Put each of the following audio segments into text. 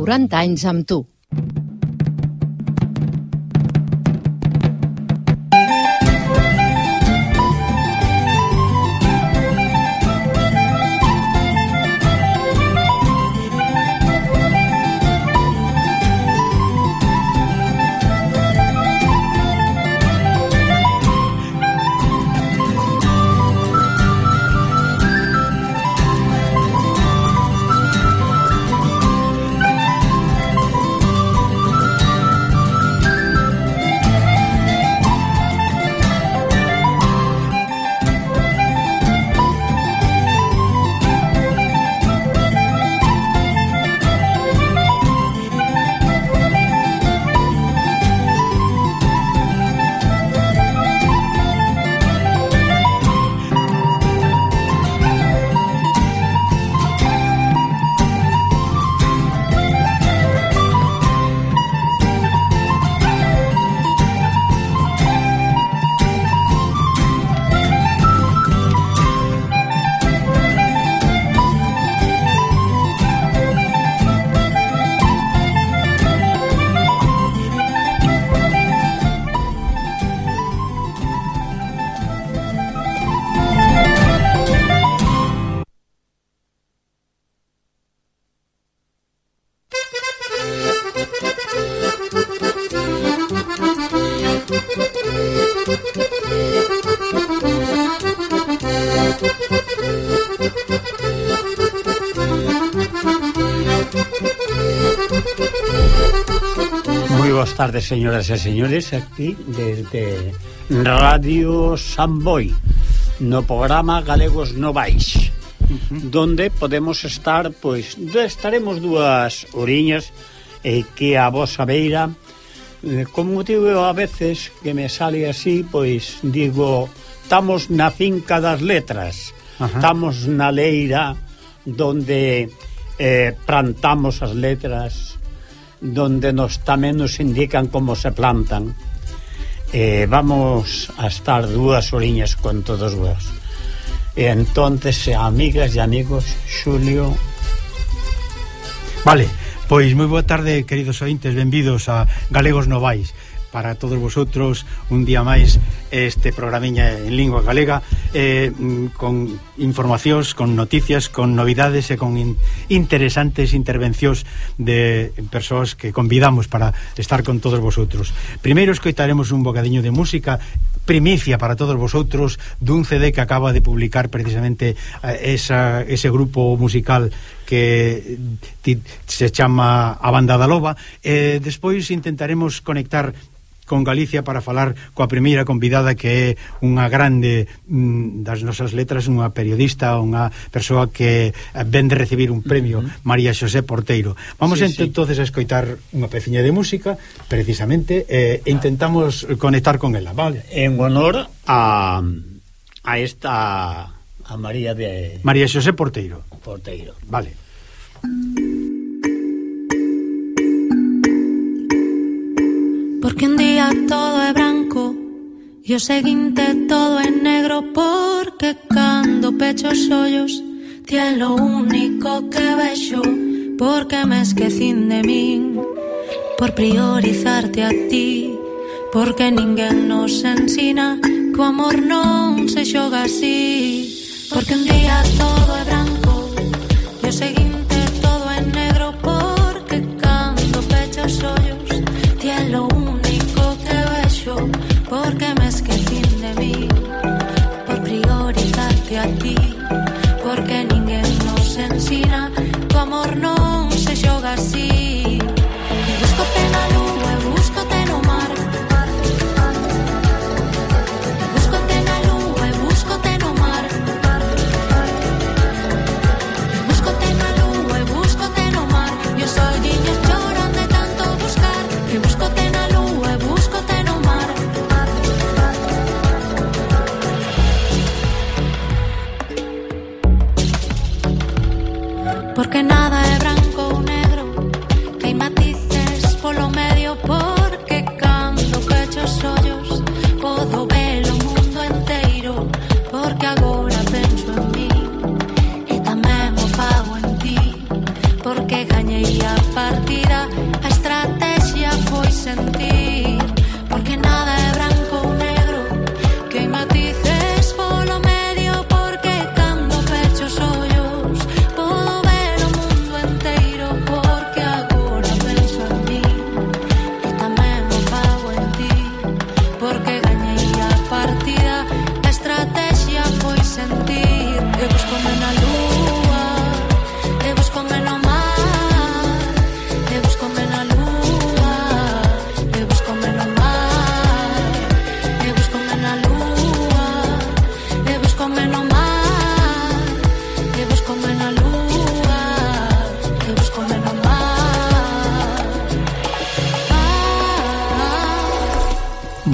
40 anys amb tu. tardes, señoras e señores, aquí desde Radio Samboy, no programa Galegos Novais, uh -huh. donde podemos estar, pois, estaremos dúas oriñas e que a vosa beira, eh, como digo a veces que me sale así, pois digo, estamos na finca das letras, estamos na leira donde eh, plantamos as letras, donde nos tamén nos indican como se plantan. Eh, vamos a estar dúas horiñas con todos vos. E entonces, amigas e amigos, Xulio... Vale, pois moi boa tarde, queridos ointes, benvidos a Galegos Novais para todos vosotros un día máis este programiña en lingua galega eh, con informacións, con noticias, con novidades e con in interesantes intervencións de persoas que convidamos para estar con todos vosotros. Primeiro escoitaremos un bocadiño de música primicia para todos vosotros dun CD que acaba de publicar precisamente eh, esa, ese grupo musical que se chama A Banda da Loba. e despois intentaremos conectar con Galicia para falar coa primeira convidada que é unha grande mm, das nosas letras, unha periodista, unha persoa que eh, ven de recibir un premio, uh -huh. María Xosé Porteiro. Vamos sí, ent sí. entonces a escoitar unha peciña de música, precisamente, eh, intentamos conectar con ela, vale? En honor a, a esta... a María de... María Xosé Porteiro. Porteiro. Vale. Porque un día todo é branco E o seguinte todo é negro Porque cando pecho os ollos Ti é lo único que vexo Porque me esquecín de min Por priorizarte a ti Porque ninguén nos ensina Que o amor non se xoga así. Porque un día todo é branco E o seguinte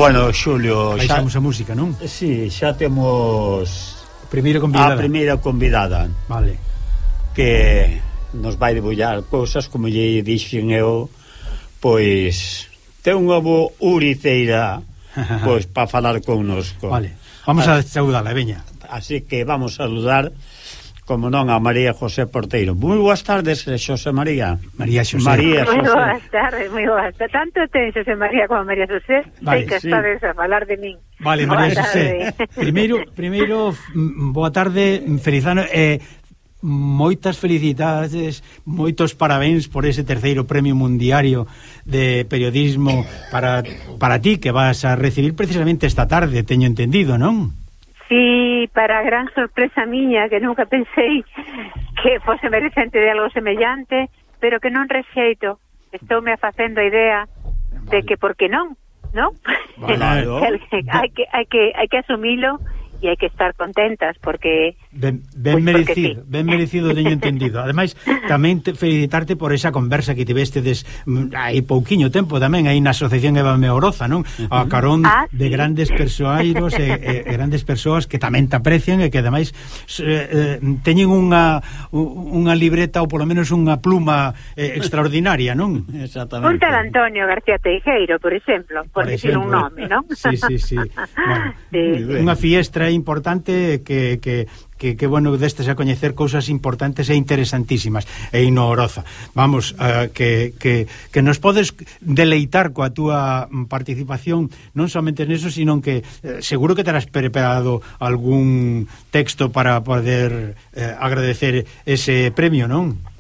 Bueno, Xulio, xa Baixamos a música, non? Eh, sí, xa temos a primeira convidada. A primeira convidada. Vale. Que nos vai debullar cousas como lle dixen eu, pois ten unha bo uriceira pois para falar connosco. Vale. Vamos a ah. saudala, veña. Así que vamos a saludar como non, a María José Porteiro. Moi boas tardes, eh, Xosé María. María Xosé. María José. Moi boas tardes, moi boas tardes. Tanto ten Xosé María como María José, vale, sei que sí. estades a falar de min. Vale, boa María José. Primeiro, primeiro, mm, boa tarde, feliz ano. Eh, moitas felicidades, moitos parabéns por ese terceiro premio mundiario de periodismo para, para ti que vas a recibir precisamente esta tarde, teño entendido, non? Sí, para gran sorpresa miña, que nunca pensei que fose merecente de algo semellante, pero que non rexeito. Estoume a facendo a idea de que por que non, non? Vale, hai que hai que hai que asumilo e hai que estar contentas porque ben, ben pues merecido, sí. ben merecido teño entendido. Ademais, tamén te, felicitarte por esa conversa que tivestedes mm, hai pouquiño tempo tamén aí na Asociación Eva Meoroza, non? A carón ah, de sí. grandes persoairos e, e, e grandes persoas que tamén te aprecian e que ademais eh, eh, teñen unha unha libreta ou polo menos unha pluma eh, extraordinaria, non? Exactamente. Un tal Antonio García Teijeiro, por exemplo, por, por exemplo, decir un nome, non? Sí, sí, sí. bueno, sí. Unha fiestra é importante que, que, que, que bueno destes a coñecer cousas importantes e interesantísimas e inoroza. Vamos, uh, que, que, que nos podes deleitar coa túa participación non somente neso, sino que eh, seguro que terás preparado algún texto para poder eh, agradecer ese premio, non?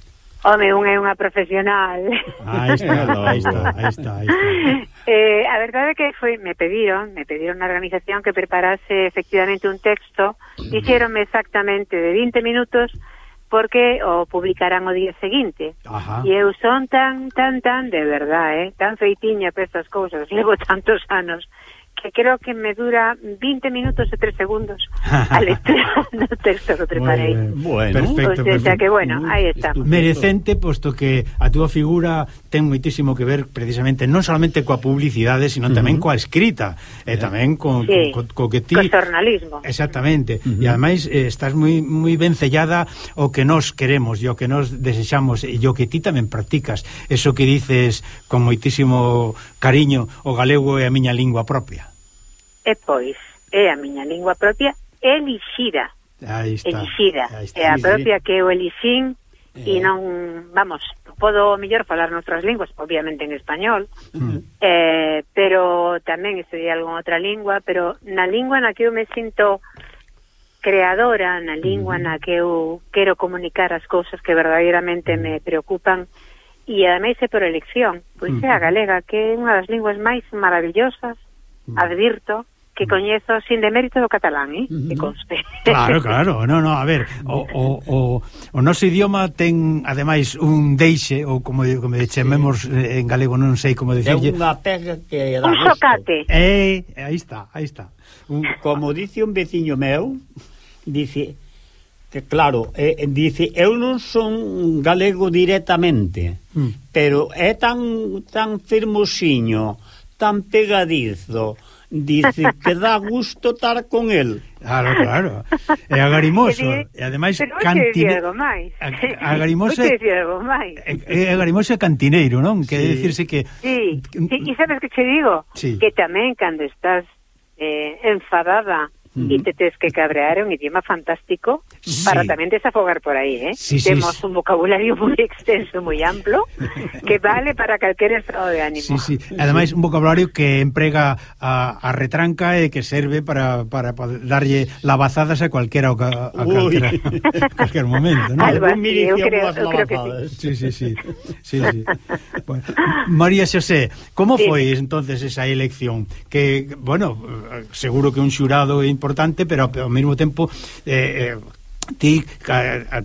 Home, unha é unha profesional. Ah, aí está, aí está, aí está. Ahí está. Eh, a verdade é que foi, me pediron, me pediron na organización que preparase efectivamente un texto, dixeronme exactamente de 20 minutos porque o publicarán o día seguinte. Ajá. E eu son tan, tan, tan, de verdade, eh, tan feitiña para estas cousas, levo tantos anos, que creo que me dura 20 minutos e 3 segundos a lectura do texto que preparei. Bueno, perfecto, o sea, perfecto. que bueno, aí está. Merecente, posto que a túa figura ten moitísimo que ver precisamente non solamente coa publicidade, sino tamén uh -huh. coa escrita, e eh. tamén con, sí, co, co, co que ti... Co xornalismo. Exactamente, uh -huh. e ademais eh, estás moi moi ben sellada o que nós queremos e o que nós desexamos e o que ti tamén practicas, eso que dices con moitísimo cariño o galego é a miña lingua propia e pois é a miña lingua propia elixida. Aí está. Elixida. Aí está. É a propia que eu elixín eh. e non, vamos, podo mellor falar noutras linguas, obviamente en español, mm. eh, pero tamén estudei algo en outra lingua, pero na lingua na que eu me sinto creadora, na lingua mm. na que eu quero comunicar as cousas que verdadeiramente me preocupan, e ademais é por elección, pois é a mm. galega, que é unha das linguas máis maravillosas, advirto, que coñezo sin demérito do catalán, eh? Que conste. Claro, claro, no, no, a ver, o, o, o, o noso idioma ten, ademais, un deixe, ou como, como chamemos sí. en galego, non sei como dicirlle. É unha pega que dá Un socate. Eh, aí está, aí está. Un... Como dice un veciño meu, dice que claro, eh, dice, eu non son galego directamente, mm. pero é tan tan firmosiño, tan pegadizo, dice que dá gusto estar con el. Claro, claro. É agarimoso. E ademais cantineiro. Agarimoso. É agarimoso e cantineiro, non? Sí. decirse dicirse que... Sí. sí, e sabes que che digo? Sí. Que tamén cando estás eh, enfadada e te tes que cabrear un idioma fantástico Sí. para tamén desafogar por aí, eh? Sí, sí, Temos sí. un vocabulario moi extenso, moi amplo, que vale para calquer estado de ánimo. Sí, sí. Ademais, un vocabulario que emprega a, a retranca e que serve para, para, para darlle lavazadas a cualquera oca- a a calquer momento, non? Algo Algún así, eu creo- eu creo que sí. Sí, sí, sí. sí, sí. Bueno, María Xosé, como Sí. foi entonces esa elección? Que, bueno, seguro que un xurado é importante, pero ao mesmo tempo eh, eh ti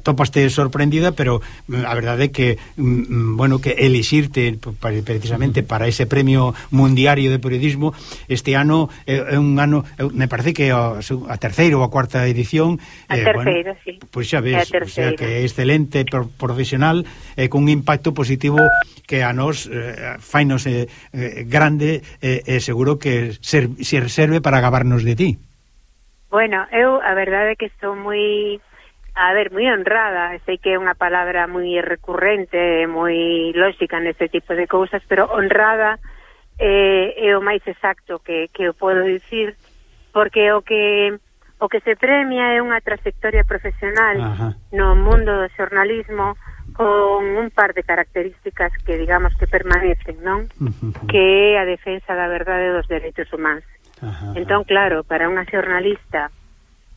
topaste sorprendida, pero mm, a verdade é que mm, mm, bueno, que elixirte precisamente para ese premio mundiario de periodismo este ano eh, é un ano, me parece que a, a terceira ou a cuarta edición a eh, terceira, bueno, sí. Pois xa ves, o sea, que é excelente profesional e eh, un impacto positivo que a nós eh, fainos eh, eh grande eh, e eh, eh, seguro que ser, ser serve para gabarnos de ti. Bueno, eu a verdade é que estou moi a ver, moi honrada, sei que é unha palabra moi recurrente, moi lógica neste tipo de cousas, pero honrada eh, é o máis exacto que, que eu podo dicir, porque o que o que se premia é unha trayectoria profesional Ajá. no mundo do xornalismo con un par de características que digamos que permanecen, non? Uh -huh. Que é a defensa da verdade dos dereitos humanos. Ajá, entón, claro, para unha xornalista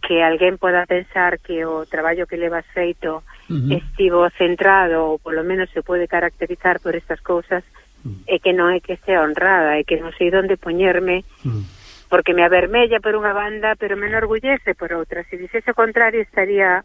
que alguén poda pensar que o traballo que levas feito uh -huh. estivo centrado ou polo menos se pode caracterizar por estas cousas uh mm. -huh. é que non é que sea honrada é que non sei onde poñerme uh mm. -huh. porque me avermella por unha banda pero me enorgullece por outra se dixese o contrario estaría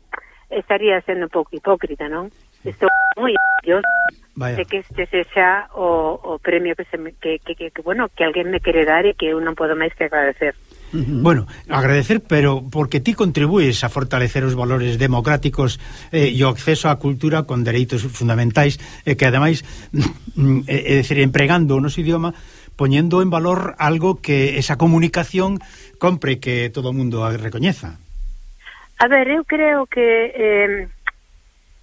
estaría sendo un pouco hipócrita, non? Estou moi orgulloso de que este sexa o, o premio que, se me, que, que, que, que, bueno, que alguén me quere dar e que eu non podo máis que agradecer. Bueno, agradecer, pero porque ti contribuís a fortalecer os valores democráticos eh, e o acceso á cultura con dereitos fundamentais e eh, que ademais mm, é, é dicir, empregando o noso idioma poñendo en valor algo que esa comunicación compre que todo o mundo recoñeza. A ver, eu creo que eh,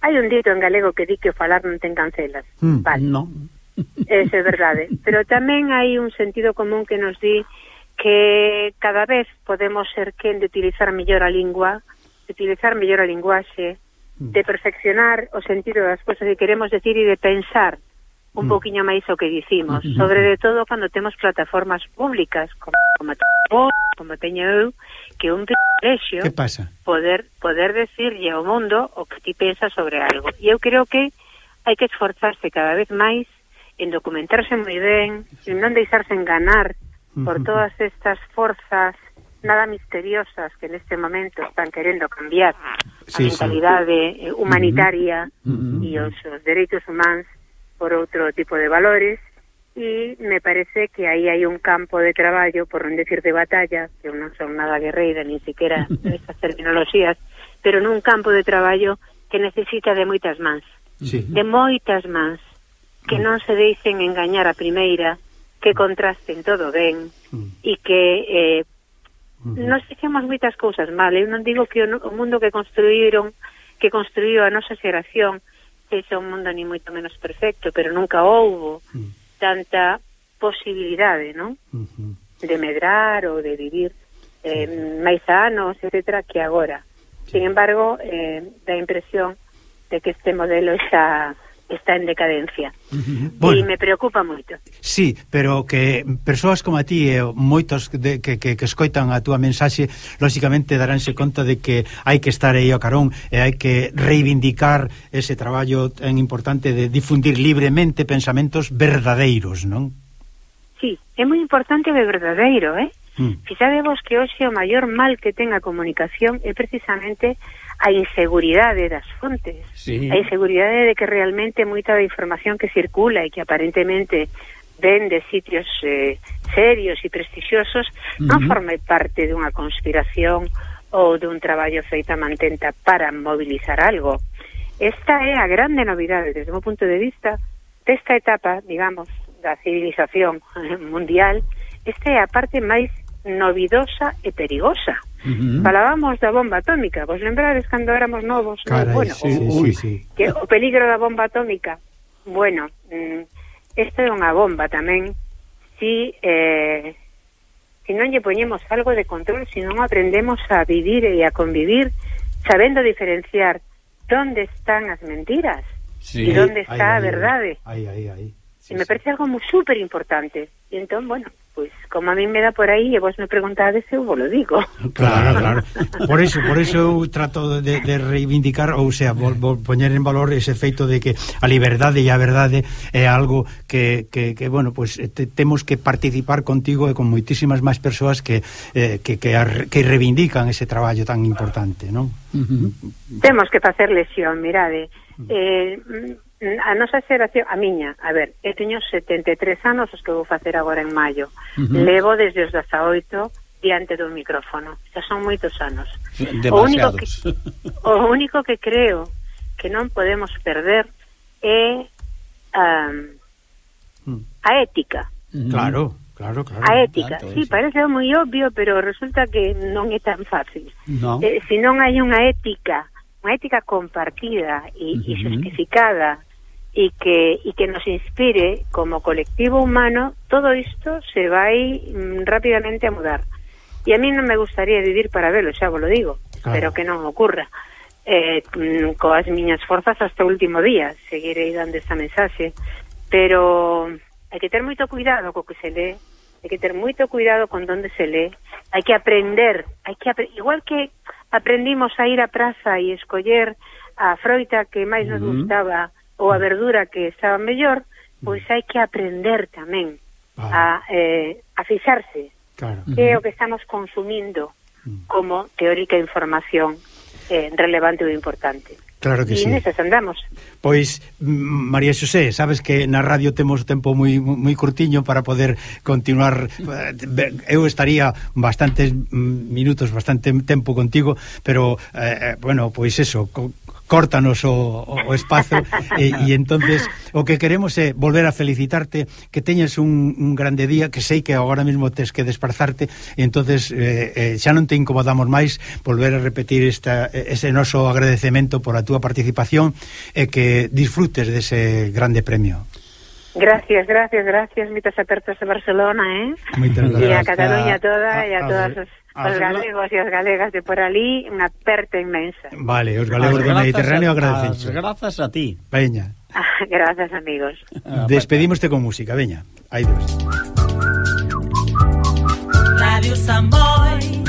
Hai un dito en galego que di que o falar non ten cancelas. Mm, vale. No. Ese é verdade. Pero tamén hai un sentido común que nos di que cada vez podemos ser quen de utilizar mellor a lingua, de utilizar mellor a linguaxe, hmm. de perfeccionar o sentido das cousas que queremos decir e de pensar un mm. poquinho máis o que dicimos, hmm. sobre de todo cando temos plataformas públicas como, como, como teño eu, que un privilexio que pasa? poder poder decirlle ao mundo o que ti pensas sobre algo. E eu creo que hai que esforzarse cada vez máis en documentarse moi ben, en non deixarse enganar por todas estas forzas nada misteriosas que neste momento están querendo cambiar sí, a mentalidade sí. humanitaria. Uh -huh. e os, os dereitos humanos por outro tipo de valores e me parece que aí hai un campo de traballo, por non decir de batalla, que eu non son nada guerreira, ni siquiera esas terminoloxías, pero nun campo de traballo que necesita de moitas mans. Sí. De moitas mans que mm. non se deixen engañar a primeira, que mm. contrasten todo ben mm. e que eh, nos fixemos moitas cousas mal. Eu non digo que o mundo que construíron, que construíu a nosa xeración, sexa un mundo ni moito menos perfecto, pero nunca houbo mm tanta posibilidade, non? Uh -huh. De medrar ou de vivir eh, máis anos, etcétera, que agora. Sin embargo, eh, da impresión de que este modelo xa está en decadencia. Uh -huh. bueno, e me preocupa moito. Sí, pero que persoas como a ti e moitos de, que, que, que escoitan a túa mensaxe, lóxicamente daránse conta de que hai que estar aí ao carón e hai que reivindicar ese traballo tan importante de difundir libremente pensamentos verdadeiros, non? Sí, é moi importante o verdadeiro, eh? Mm. Si sabemos que hoxe o maior mal que ten a comunicación é precisamente a inseguridade das fontes, sí. a inseguridade de que realmente moita da información que circula e que aparentemente ven de sitios eh, serios e prestixiosos uh -huh. non forme parte dunha conspiración ou dun traballo feito a mantenta para mobilizar algo. Esta é a grande novidade desde o punto de vista desta etapa, digamos, da civilización mundial, esta é a parte máis novidosa e perigosa. Uh -huh. Falábamos da bomba atómica, vos lembrades cando éramos novos, Carai, bueno, sí, o, sí, sí. que o peligro da bomba atómica. Bueno, mm, esta é unha bomba tamén. Si eh si non lle poñemos algo de control, si non aprendemos a vivir e a convivir sabendo diferenciar onde están as mentiras sí, e onde está aí, a verdade. Aí, aí, aí sí, me sí. parece algo moi super importante. E entón, bueno, pois pues, como a mí me da por aí e vos me preguntades, eu vos lo digo. Claro, claro. Por eso, por eso eu trato de, de reivindicar ou sea, vol, vol, poñer en valor ese feito de que a liberdade e a verdade é algo que, que, que bueno, pues, te, temos que participar contigo e con moitísimas máis persoas que eh, que, que, ar, que reivindican ese traballo tan importante, non? Uh -huh. Temos que facer lesión, mirade. Eh, eh Mm, a nosa xeración, a miña, a ver, eu teño 73 anos os que vou facer agora en maio. Uh -huh. Levo desde os 18 diante do micrófono. Xa son moitos anos. O único que, o único que creo que non podemos perder é um, a ética. Claro, claro, claro. A ética. Tanto, sí, parece moi obvio, pero resulta que non é tan fácil. No. Eh, se non hai unha ética, unha ética compartida e, uh -huh. e justificada y que, y que nos inspire como colectivo humano, todo isto se vai mm, rápidamente a mudar. Y a mí no me gustaría vivir para verlo, xa vos lo digo, claro. pero que non ocurra. Eh, mm, coas miñas forzas hasta o último día seguirei dando esta mensaxe, pero hai que ter moito cuidado co que se lee, hai que ter moito cuidado con donde se lee, hai que aprender, hai que apre igual que aprendimos a ir á praza e escoller a froita que máis nos uh -huh. gustaba, ou a verdura que estaba mellor, pois hai que aprender tamén ah. a, eh, a fixarse claro. que é o que estamos consumindo mm. como teórica información eh, relevante ou importante. Claro que e sí. neses nesas andamos. Pois, María Xosé, sabes que na radio temos tempo moi moi curtiño para poder continuar. Eh, eu estaría bastantes mm, minutos, bastante tempo contigo, pero, eh, eh bueno, pois eso, córtanos o, o espazo e, e entonces o que queremos é volver a felicitarte que teñes un, un grande día que sei que agora mesmo tes que desplazarte e entonces eh, eh, xa non te incomodamos máis volver a repetir esta, ese noso agradecemento por a túa participación e que disfrutes dese grande premio. Gracias, gracias, gracias, mitas apertas de Barcelona, eh? Moitas gracias. E a Cataluña toda e a, a todas as Os galegos e as galegas de por ali unha aperta inmensa. Vale, os galegos do Mediterráneo agradecen. Grazas a ti. Veña. Grazas, amigos. Ah, Despedimoste con música, veña. Aí dos. Radio Samboy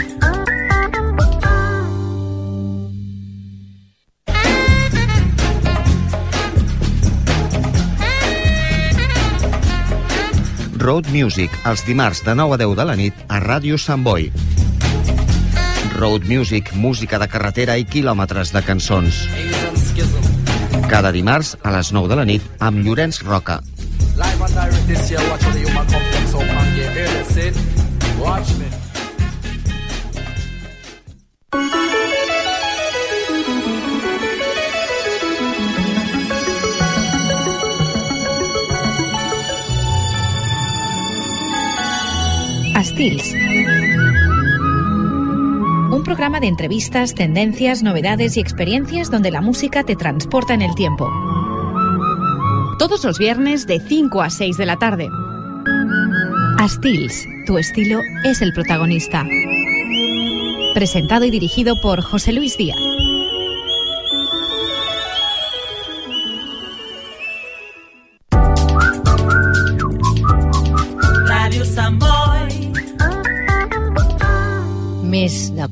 Road Music, els dimarts de 9 a 10 de la nit a Ràdio Sant Boi. Road Music, música de carretera i quilòmetres de cançons. Cada dimarts a les 9 de la nit amb Llorenç Roca. Live and direct this year, watch the human complex so can get here, Watch me. Estils un programa de entrevistas, tendencias, novedades y experiencias donde la música te transporta en el tiempo. Todos los viernes de 5 a 6 de la tarde. Astils, tu estilo es el protagonista. Presentado y dirigido por José Luis Díaz.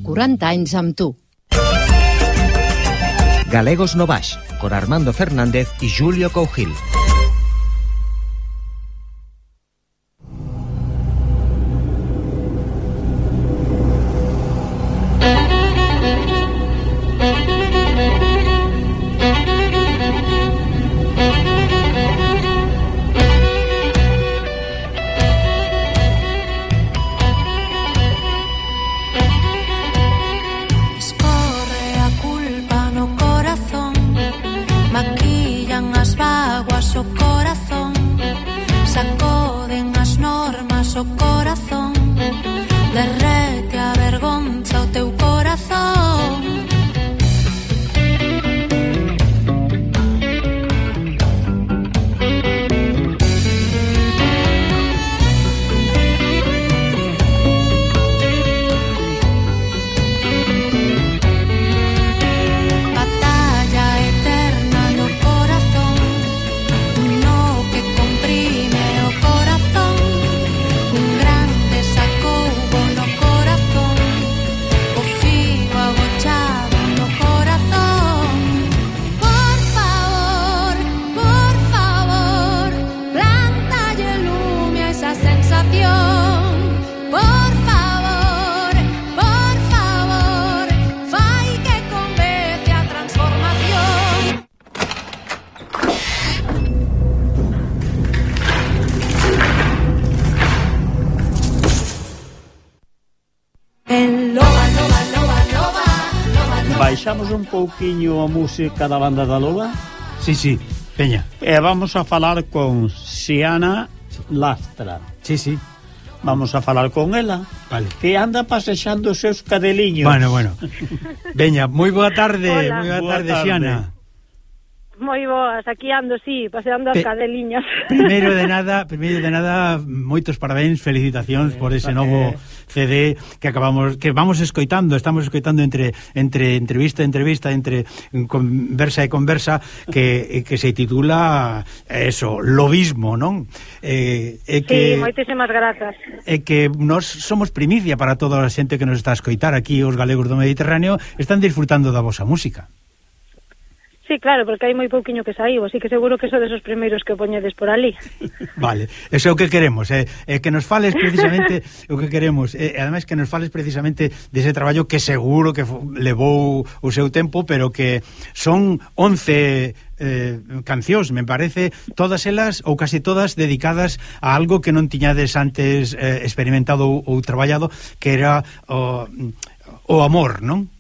40 anys amb tu. Galegos Novax, con Armando Fernández i Julio Cougil. pouquiño a música da banda da Lola? Sí, sí, peña. E vamos a falar con Siana Lastra. Sí, sí. Vamos a falar con ela, vale. que anda pasexando os seus cadeliños. Bueno, bueno. Veña, moi boa tarde, moi boa, boa tarde, tarde, Siana. Moi boas, aquí ando, sí, paseando as Pe cadeliñas. Primeiro de nada, primeiro de nada, moitos parabéns, felicitacións por ese novo CD que acabamos que vamos escoitando, estamos escoitando entre entre entrevista, entrevista, entre conversa e conversa que, que se titula eso, lobismo, non? Eh, eh que, sí, moitísimas grazas. E eh, que nós somos primicia para toda a xente que nos está a escoitar aquí os galegos do Mediterráneo, están disfrutando da vosa música. Sí, claro, porque hai moi pouquiño que saíu, así que seguro que sodes os primeiros que o poñedes por ali. vale, eso é o que queremos, eh, é eh, eh, que nos fales precisamente o que queremos, eh, ademais que nos fales precisamente dese traballo que seguro que levou o seu tempo, pero que son 11 eh, cancións, me parece, todas elas ou casi todas dedicadas a algo que non tiñades antes eh, experimentado ou, ou traballado, que era o, o amor, non?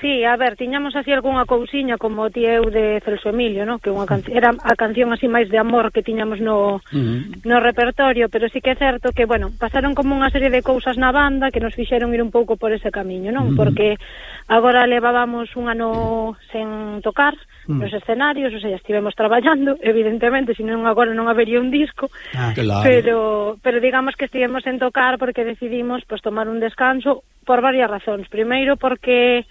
Sí, a ver, tiñamos así algunha cousiña como ti eu de Celso Emilio, no? que unha can... era a canción así máis de amor que tiñamos no, uh -huh. no repertorio, pero sí que é certo que, bueno, pasaron como unha serie de cousas na banda que nos fixeron ir un pouco por ese camiño, non? Uh -huh. Porque agora levábamos un ano sen tocar uh -huh. nos escenarios, o sea, estivemos traballando, evidentemente, senón agora non habería un disco, ah, claro. pero, pero digamos que estivemos sen tocar porque decidimos pues, tomar un descanso por varias razóns. Primeiro porque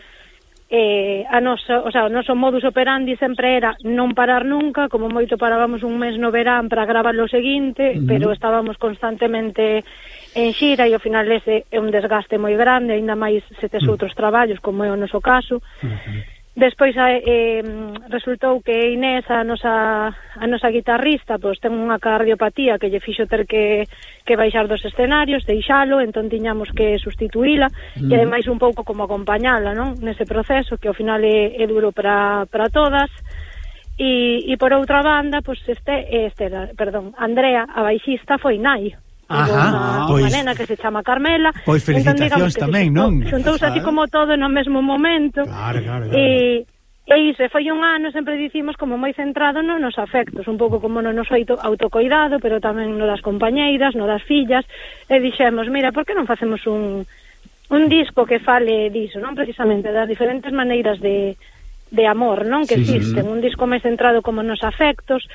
eh, a nosa, o sea, o noso modus operandi sempre era non parar nunca, como moito parábamos un mes no verán para gravar o seguinte, uh -huh. pero estábamos constantemente en xira e ao final ese é un desgaste moi grande, aínda máis se tes mm. outros traballos, como é o noso caso. Uh -huh Despois eh, resultou que Inés, a nosa, a nosa guitarrista, pois ten unha cardiopatía que lle fixo ter que, que baixar dos escenarios, deixalo, entón tiñamos que sustituíla, mm. e ademais un pouco como acompañala, non? Nese proceso, que ao final é, é duro para todas, e, e por outra banda, pois este, este, perdón, Andrea, a baixista, foi nai. Ajá, pois, unha nena que se chama Carmela. Pois entón felicitacións entón, tamén, non? Xuntouse así como todo no mesmo momento. Claro, claro, claro. E, e iso, foi un ano, sempre dicimos, como moi centrado no nos afectos, un pouco como no nos autocoidado, pero tamén no das compañeiras, no das fillas, e dixemos, mira, por que non facemos un, un disco que fale diso, non precisamente, das diferentes maneiras de, de amor, non? Que sí, existen, sí. un disco máis centrado como nos afectos,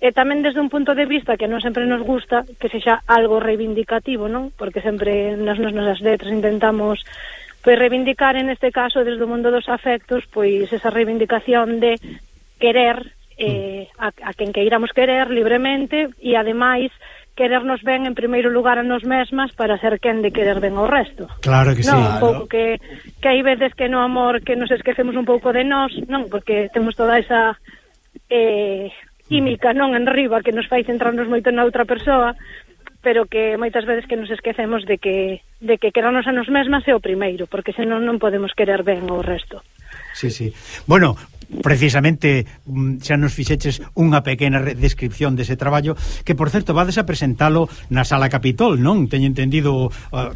E tamén desde un punto de vista que non sempre nos gusta que sexa algo reivindicativo, non? Porque sempre nas nosas letras intentamos pois reivindicar en este caso desde o mundo dos afectos pois esa reivindicación de querer eh, a, a quen queiramos querer libremente e ademais querernos ben en primeiro lugar a nos mesmas para ser quen de querer ben ao resto. Claro que non, sí. Un pouco que, que hai veces que no amor que nos esquecemos un pouco de nós, non, porque temos toda esa eh, química, non en riba, que nos fai centrarnos moito na outra persoa, pero que moitas veces que nos esquecemos de que de que querernos a nos mesmas é o primeiro, porque senón non podemos querer ben o resto. Sí, sí. Bueno, precisamente mm, xa nos fixeches unha pequena descripción dese traballo, que por certo vades a presentalo na Sala Capitol, non? Teño entendido uh,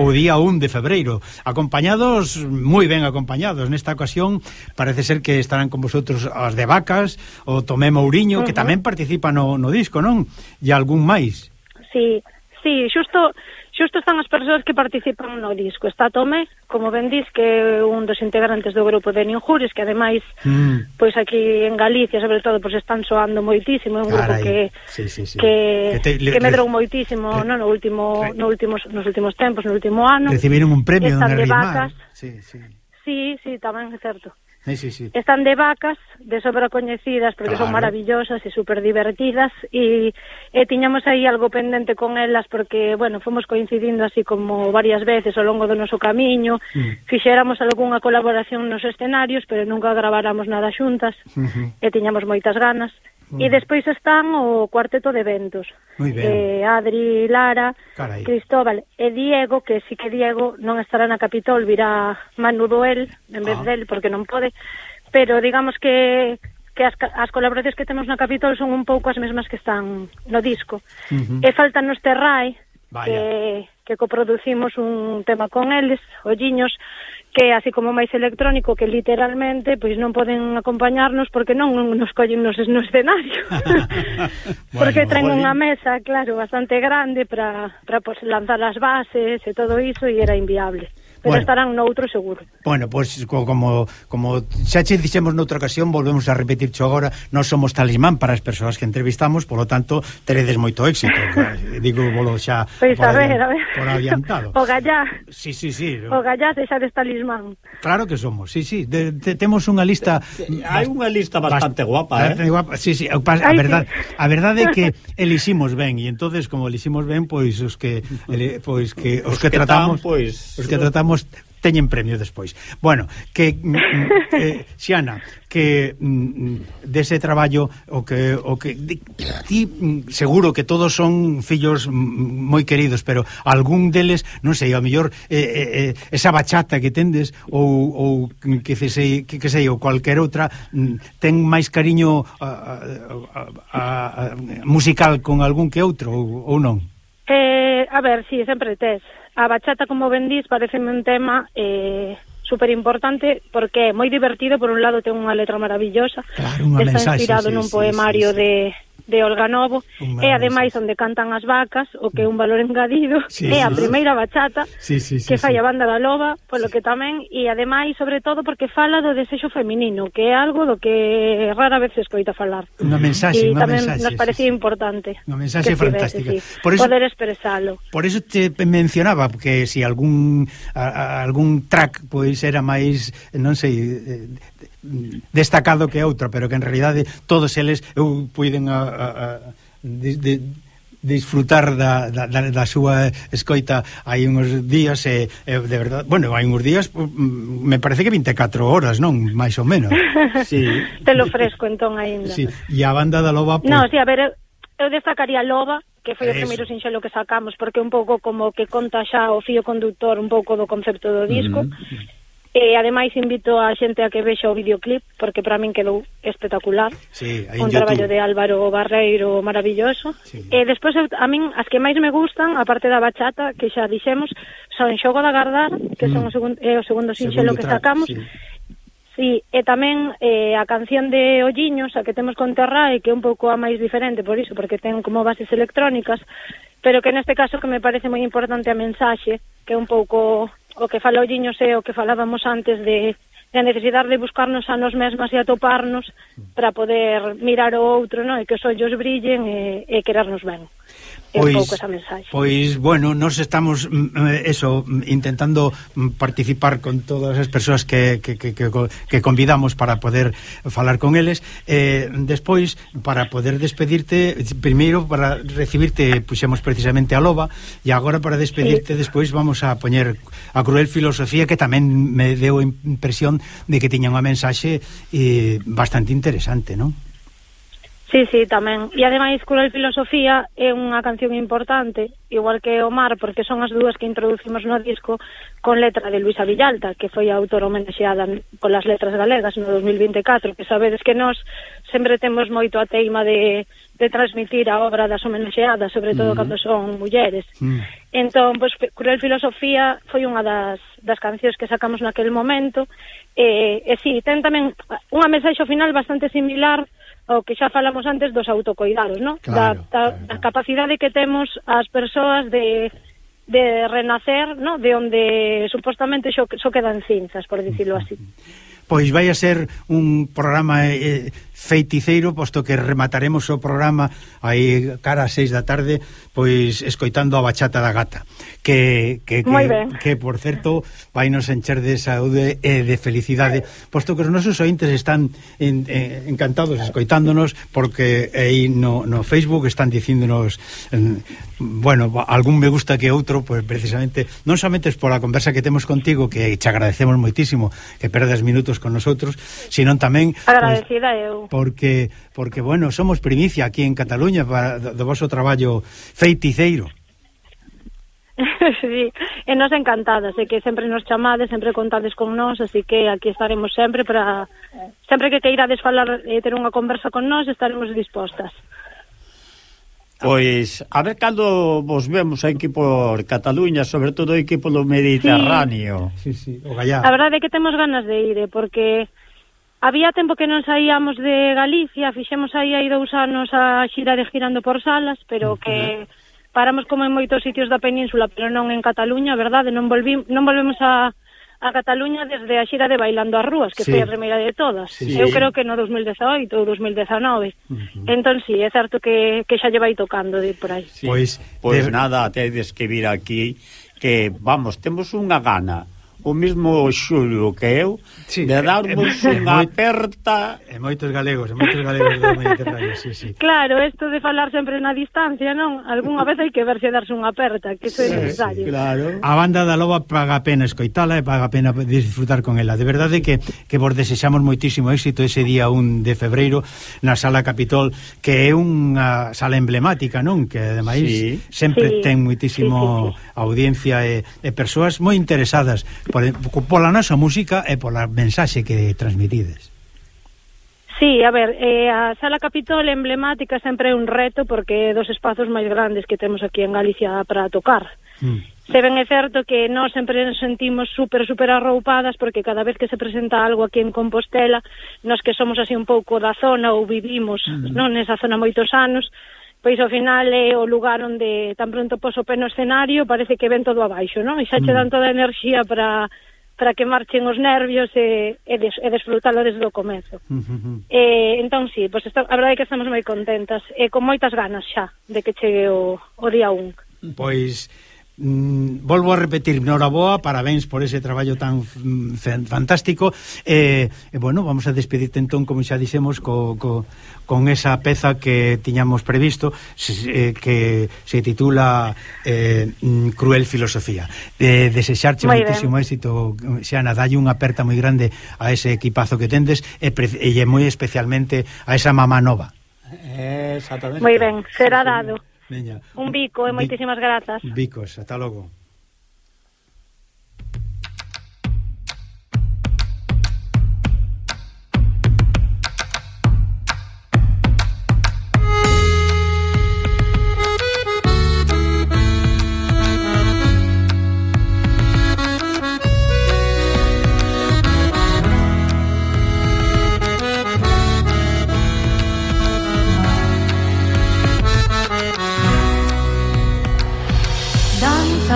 o día 1 de febreiro, acompañados moi ben acompañados, nesta ocasión parece ser que estarán con vosotros as de Vacas, o Tomé Mourinho, uh -huh. que tamén participa no, no disco, non? E algún máis. Sí, sí, xusto Xusto están as persoas que participan no disco. Está Tomé, como ben dis, que é un dos integrantes do grupo de Ninjuris, que ademais, mm. pois aquí en Galicia, sobre todo, pois están soando moitísimo, é un grupo Carai. que, sí, sí, sí. que, que, te, le, que medrou moitísimo re, no, no último, re, no últimos, nos últimos tempos, no último ano. Recibiron un premio, están de vacas. Sí, sí. Sí, sí, tamén é certo. Sí, sí, sí. Están de vacas, de sobra coñecidas, porque claro. son maravillosas e super divertidas, e, e tiñamos aí algo pendente con elas, porque, bueno, fomos coincidindo así como varias veces ao longo do noso camiño, mm. fixéramos algunha colaboración nos escenarios, pero nunca graváramos nada xuntas, uh -huh. e tiñamos moitas ganas. E despois están o cuarteto de ventos. Eh, Adri, Lara, Carai. Cristóbal e Diego, que sí que Diego non estará na Capitol, virá Manu Duel en vez ah. del, porque non pode. Pero digamos que que as, as colaboracións que temos na Capitol son un pouco as mesmas que están no disco. Uh -huh. E falta nos Terrai, Vaya. que, que coproducimos un tema con eles, Olliños, que así como máis electrónico que literalmente pois non poden acompañarnos porque non nos collen nos, no escenario bueno, porque traen unha mesa claro, bastante grande para para pues, pois, lanzar as bases e todo iso e era inviable pero bueno. estarán noutro seguro. Bueno, pois pues, como como xa che dixemos noutra ocasión, volvemos a repetir xo agora, nós somos talismán para as persoas que entrevistamos, polo tanto, teredes moito éxito. Que, eh, digo, bolo xa pois, por, a ver, a ver. por adiantado. O gallá. Sí, sí, sí. O gallá xa de talismán. Claro que somos, sí, sí. De, de, temos unha lista... Eh, hai unha lista bastante guapa, eh? Bastante guapa, sí, sí. A, Ay, verdade, sí. a verdade é que eliximos ben, e entonces como eliximos ben, pois os que... Ele, pois que os, os que, que tratamos... Tan, pois... Os que tratamos teñen premio despois. Bueno, que mm, mm, eh, Xiana, que mm, mm dese traballo o que o que de, ti seguro que todos son fillos moi queridos, pero algún deles, non sei, a mellor eh, eh, eh, esa bachata que tendes ou, ou que sei que, que sei ou calquera outra ten máis cariño a, a, a, a, musical con algún que outro ou, ou non? Eh, a ver, si, sí, sempre tes A bachata, como ben dís, pareceme un tema eh, super importante porque é moi divertido, por un lado ten unha letra maravillosa, claro, unha está mensaxe, inspirado sí, nun sí, poemario sí, sí. de de Olga Novo Humana, e ademais sí. onde cantan as vacas o que é un valor engadido sí, é a sí, primeira bachata sí, sí, sí, que fai sí. a banda da loba polo sí. que tamén e ademais sobre todo porque fala do desexo feminino que é algo do que rara vez se escoita falar unha mensaxe, e unha tamén mensaxe, nos parecía sí, importante unha mensaxe fantástica sí, por eso, poder expresalo por eso te mencionaba que se si algún a, a, algún track pois era máis non sei eh, destacado que outra, pero que en realidade todos eles eu puiden a, a, a, de, de, disfrutar da, da, da súa escoita hai uns días e, e de verdade, bueno, hai uns días mm, me parece que 24 horas, non? máis ou menos sí. te lo fresco entón aínda sí. e a banda da loba pues... no, sí, a ver, eu, eu destacaría loba que foi Eso. o primeiro sinxelo que sacamos porque un pouco como que conta xa o fío conductor un pouco do concepto do disco mm -hmm E ademais invito a xente a que vexa o videoclip porque para min quedou espectacular. Sí, un YouTube. traballo de Álvaro Barreiro maravilloso. Sí. E despois a min as que máis me gustan, aparte da bachata que xa dixemos, son Xogo da Gardar, que mm. son o segundo é o segundo sinxelo que sacamos. Sí. Sí, e tamén eh, a canción de Olliños, a que temos con Terrae, que é un pouco a máis diferente por iso, porque ten como bases electrónicas, pero que neste caso que me parece moi importante a mensaxe, que é un pouco o que fala Olliños é o que falábamos antes de de a necesidade de buscarnos a nos mesmas e atoparnos para poder mirar o outro, non? E que os ollos brillen e, e querernos ben pois, pouco esa mensaxe. Pois, bueno, nos estamos mm, eh, eso, intentando participar con todas as persoas que, que, que, que, que convidamos para poder falar con eles eh, despois, para poder despedirte primeiro para recibirte puxemos precisamente a loba e agora para despedirte sí. despois vamos a poñer a cruel filosofía que tamén me deu impresión de que tiña unha mensaxe eh, bastante interesante, non? Sí, sí, tamén. E ademais, Coral Filosofía é unha canción importante, igual que o mar, porque son as dúas que introducimos no disco con letra de Luisa Villalta, que foi a autora homenaxeada polas letras galegas no 2024, que sabedes que nós sempre temos moito a teima de, de transmitir a obra das homenaxeadas, sobre todo uh -huh. cando son mulleres. Uh -huh. Entón, pois, Cruel Filosofía foi unha das, das cancións que sacamos naquel momento, e, e sí, ten tamén unha mensaxe final bastante similar o que xa falamos antes dos autocoidados, no? Claro, da, da, claro. da capacidade que temos as persoas de de renacer, no? De onde supostamente xo, xo quedan cinzas, por dicirlo así. Pois vai a ser un programa eh, feiticeiro, posto que remataremos o programa aí cara a seis da tarde, pois escoitando a bachata da gata, que, que, que, que por certo, vai nos encher de saúde e de felicidade, posto que os nosos ointes están en, en, encantados escoitándonos, porque aí no, no Facebook están dicíndonos, en, bueno, algún me gusta que outro, pois precisamente, non somente pola conversa que temos contigo, que te agradecemos moitísimo que perdas minutos con nosotros, sino tamén... Agradecida pois, eu porque porque bueno, somos primicia aquí en Cataluña para, do, do voso traballo feiticeiro. sí, e nos encantadas, e que sempre nos chamades, sempre contades con nós, así que aquí estaremos sempre para sempre que queirades falar e ter unha conversa con nós, estaremos dispostas. Pois, a ver cando vos vemos aquí por Cataluña, sobre todo aquí polo Mediterráneo. Sí, sí, sí o Gallá. A verdade é que temos ganas de ir, eh, porque Había tempo que non saíamos de Galicia, fixemos aí hai dous anos a xira de girando por salas, pero que paramos como en moitos sitios da península, pero non en Cataluña, verdade? Non, volvim, non volvemos a, a Cataluña desde a xira de Bailando as Rúas, que sí. foi a primeira de todas. Sí. Eu creo que no 2018 ou 2019. Uh -huh. Entón, sí, é certo que, que xa llevai tocando de por aí. Sí. Pois, pois de... nada, tedes que vir aquí que, vamos, temos unha gana o mismo Xulio que eu sí, de darmos é, unha moi, aperta e moitos galegos, e moitos galegos do Mediterráneo, sí, sí. Claro, isto de falar sempre na distancia, non? Algúnha vez hai que verse darse unha aperta, que iso sí, é necesario. Sí, claro. A banda da Loba paga pena escoitala e paga pena disfrutar con ela. De verdade que que vos desexamos moitísimo éxito ese día 1 de febreiro na Sala Capitol, que é unha sala emblemática, non? Que ademais sí. sempre sí, ten moitísimo sí, sí, sí. audiencia e, e persoas moi interesadas por, pola nosa música e pola mensaxe que transmitides. Sí, a ver, eh, a Sala Capitol emblemática sempre é un reto porque é dos espazos máis grandes que temos aquí en Galicia para tocar. Mm. Se ben é certo que nós sempre nos sentimos super, super arroupadas porque cada vez que se presenta algo aquí en Compostela, nós que somos así un pouco da zona ou vivimos mm. non nesa zona moitos anos, pois ao final é o lugar onde tan pronto pos o pé no escenario parece que ven todo abaixo, non? E xa che mm. dan toda a enerxía para para que marchen os nervios e, e, des, e desfrutalo desde o comezo. Uh -huh. E, entón, sí, pois está, a verdade é que estamos moi contentas e con moitas ganas xa de que chegue o, o día 1. Pois Mm, volvo a repetir, noraboa, parabéns por ese traballo tan mm, fantástico. Eh, e, eh, eh, bueno, vamos a despedirte entón, como xa dixemos co, co, con esa peza que tiñamos previsto se, eh, que se titula eh, mm, Cruel Filosofía. De, desexarche moi moitísimo éxito Xana, dalle unha aperta moi grande a ese equipazo que tendes e, e moi especialmente a esa mamá nova. Eh, exactamente. Moi ben, será dado. Veña. Un bico eh, e moitísimas grazas. Bicos, ata logo.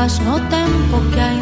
Danzas no tempo que aínda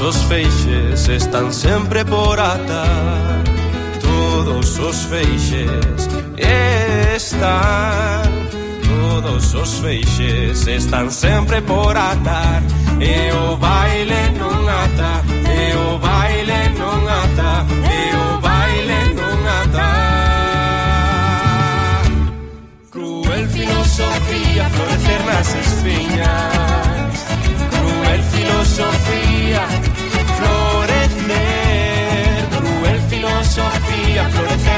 os feixes están sempre por atar. Todos os feixes están Todos os feixes están sempre por atar. E o baile non ata E o baile non ata E o baile non ata. Cruel filosofía florecer nas espiñas. Cruel filosofía día florece.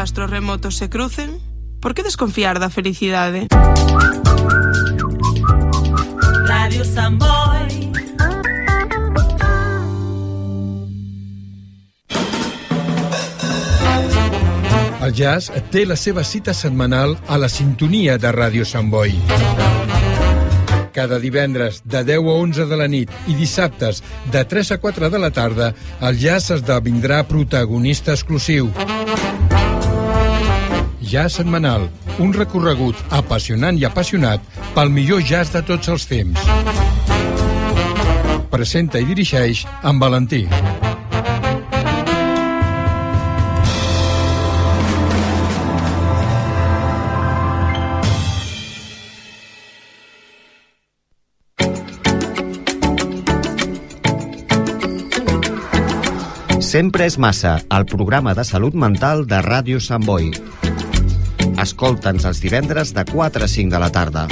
Astros remotos se crucen, por que desconfiar da felicidade? Radio Samboy El jazz té la seva cita setmanal a la sintonia de Ràdio Sant Boi. Cada divendres de 10 a 11 de la nit i dissabtes de 3 a 4 de la tarda, el jazz esdevindrà protagonista exclusiu. Jazz setmanal, un recorregut apassionant i apassionat pel millor jazz de tots els temps. Presenta i dirigeix en Valentí. Sempre és massa, el programa de salut mental de Ràdio Sant Boi. Escolta'ns els divendres de 4 a 5 de la tarda.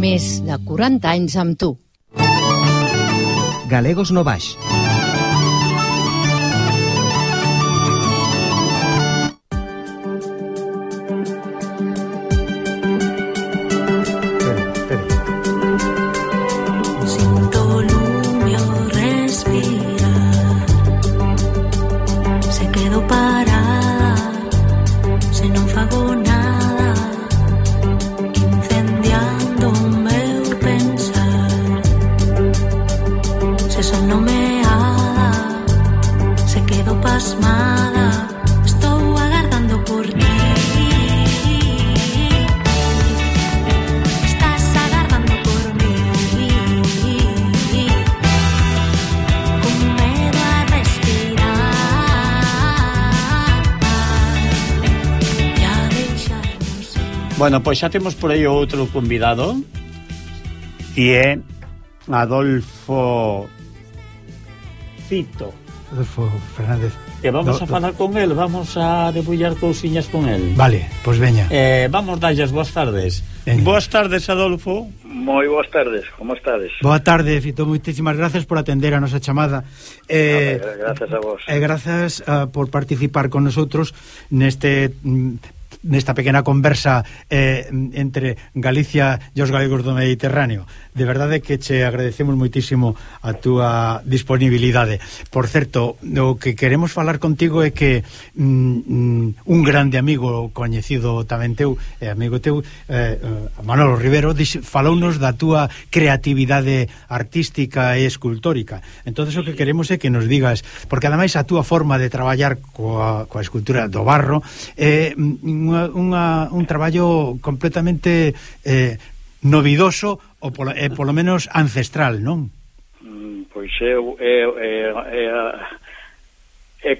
Més de 40 anys amb tu. Galegos no Bueno, pois xa temos por aí outro convidado que é Adolfo Cito. Adolfo Fernández. Que vamos do, a falar con el, vamos a debullar cousiñas con el. Vale, pois veña. Eh, vamos dalles boas tardes. Veña. Boas tardes, Adolfo. Moi boas tardes, como estades? Boa tarde, Fito, moitísimas gracias por atender a nosa chamada. Eh, no, gracias a vos. E eh, grazas uh, por participar con nosotros neste mm, nesta pequena conversa eh, entre Galicia e os galegos do Mediterráneo. De verdade que che agradecemos moitísimo a túa disponibilidade. Por certo, o que queremos falar contigo é que mm, mm un grande amigo coñecido tamén teu, e amigo teu, eh, Manolo Rivero, dix, falounos da túa creatividade artística e escultórica. Entonces o que queremos é que nos digas, porque ademais a túa forma de traballar coa, coa escultura do barro é eh, mm, unha, unha, un traballo completamente eh, novidoso ou polo, eh, polo menos ancestral, non? Mm, pois é, é, é, é, é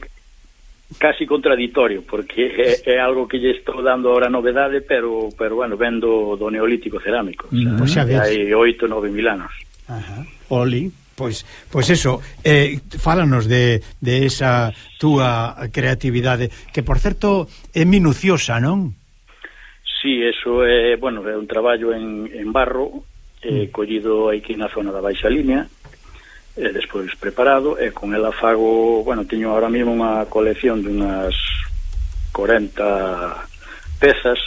casi contradictorio porque é, é algo que lle estou dando ahora novedade, pero pero bueno, vendo do neolítico cerámico, mm, o sea, mm, pois hai 8, 9 mil anos. Ajá. Oli. Pois, pois eso, eh, fálanos de, de esa túa creatividade, que por certo é minuciosa, non? Sí, eso é, bueno, é un traballo en, en barro, eh, mm. collido aquí na zona da Baixa Línea, e eh, despois preparado, e eh, con ela fago, bueno, teño ahora mesmo unha colección de unhas 40 pezas,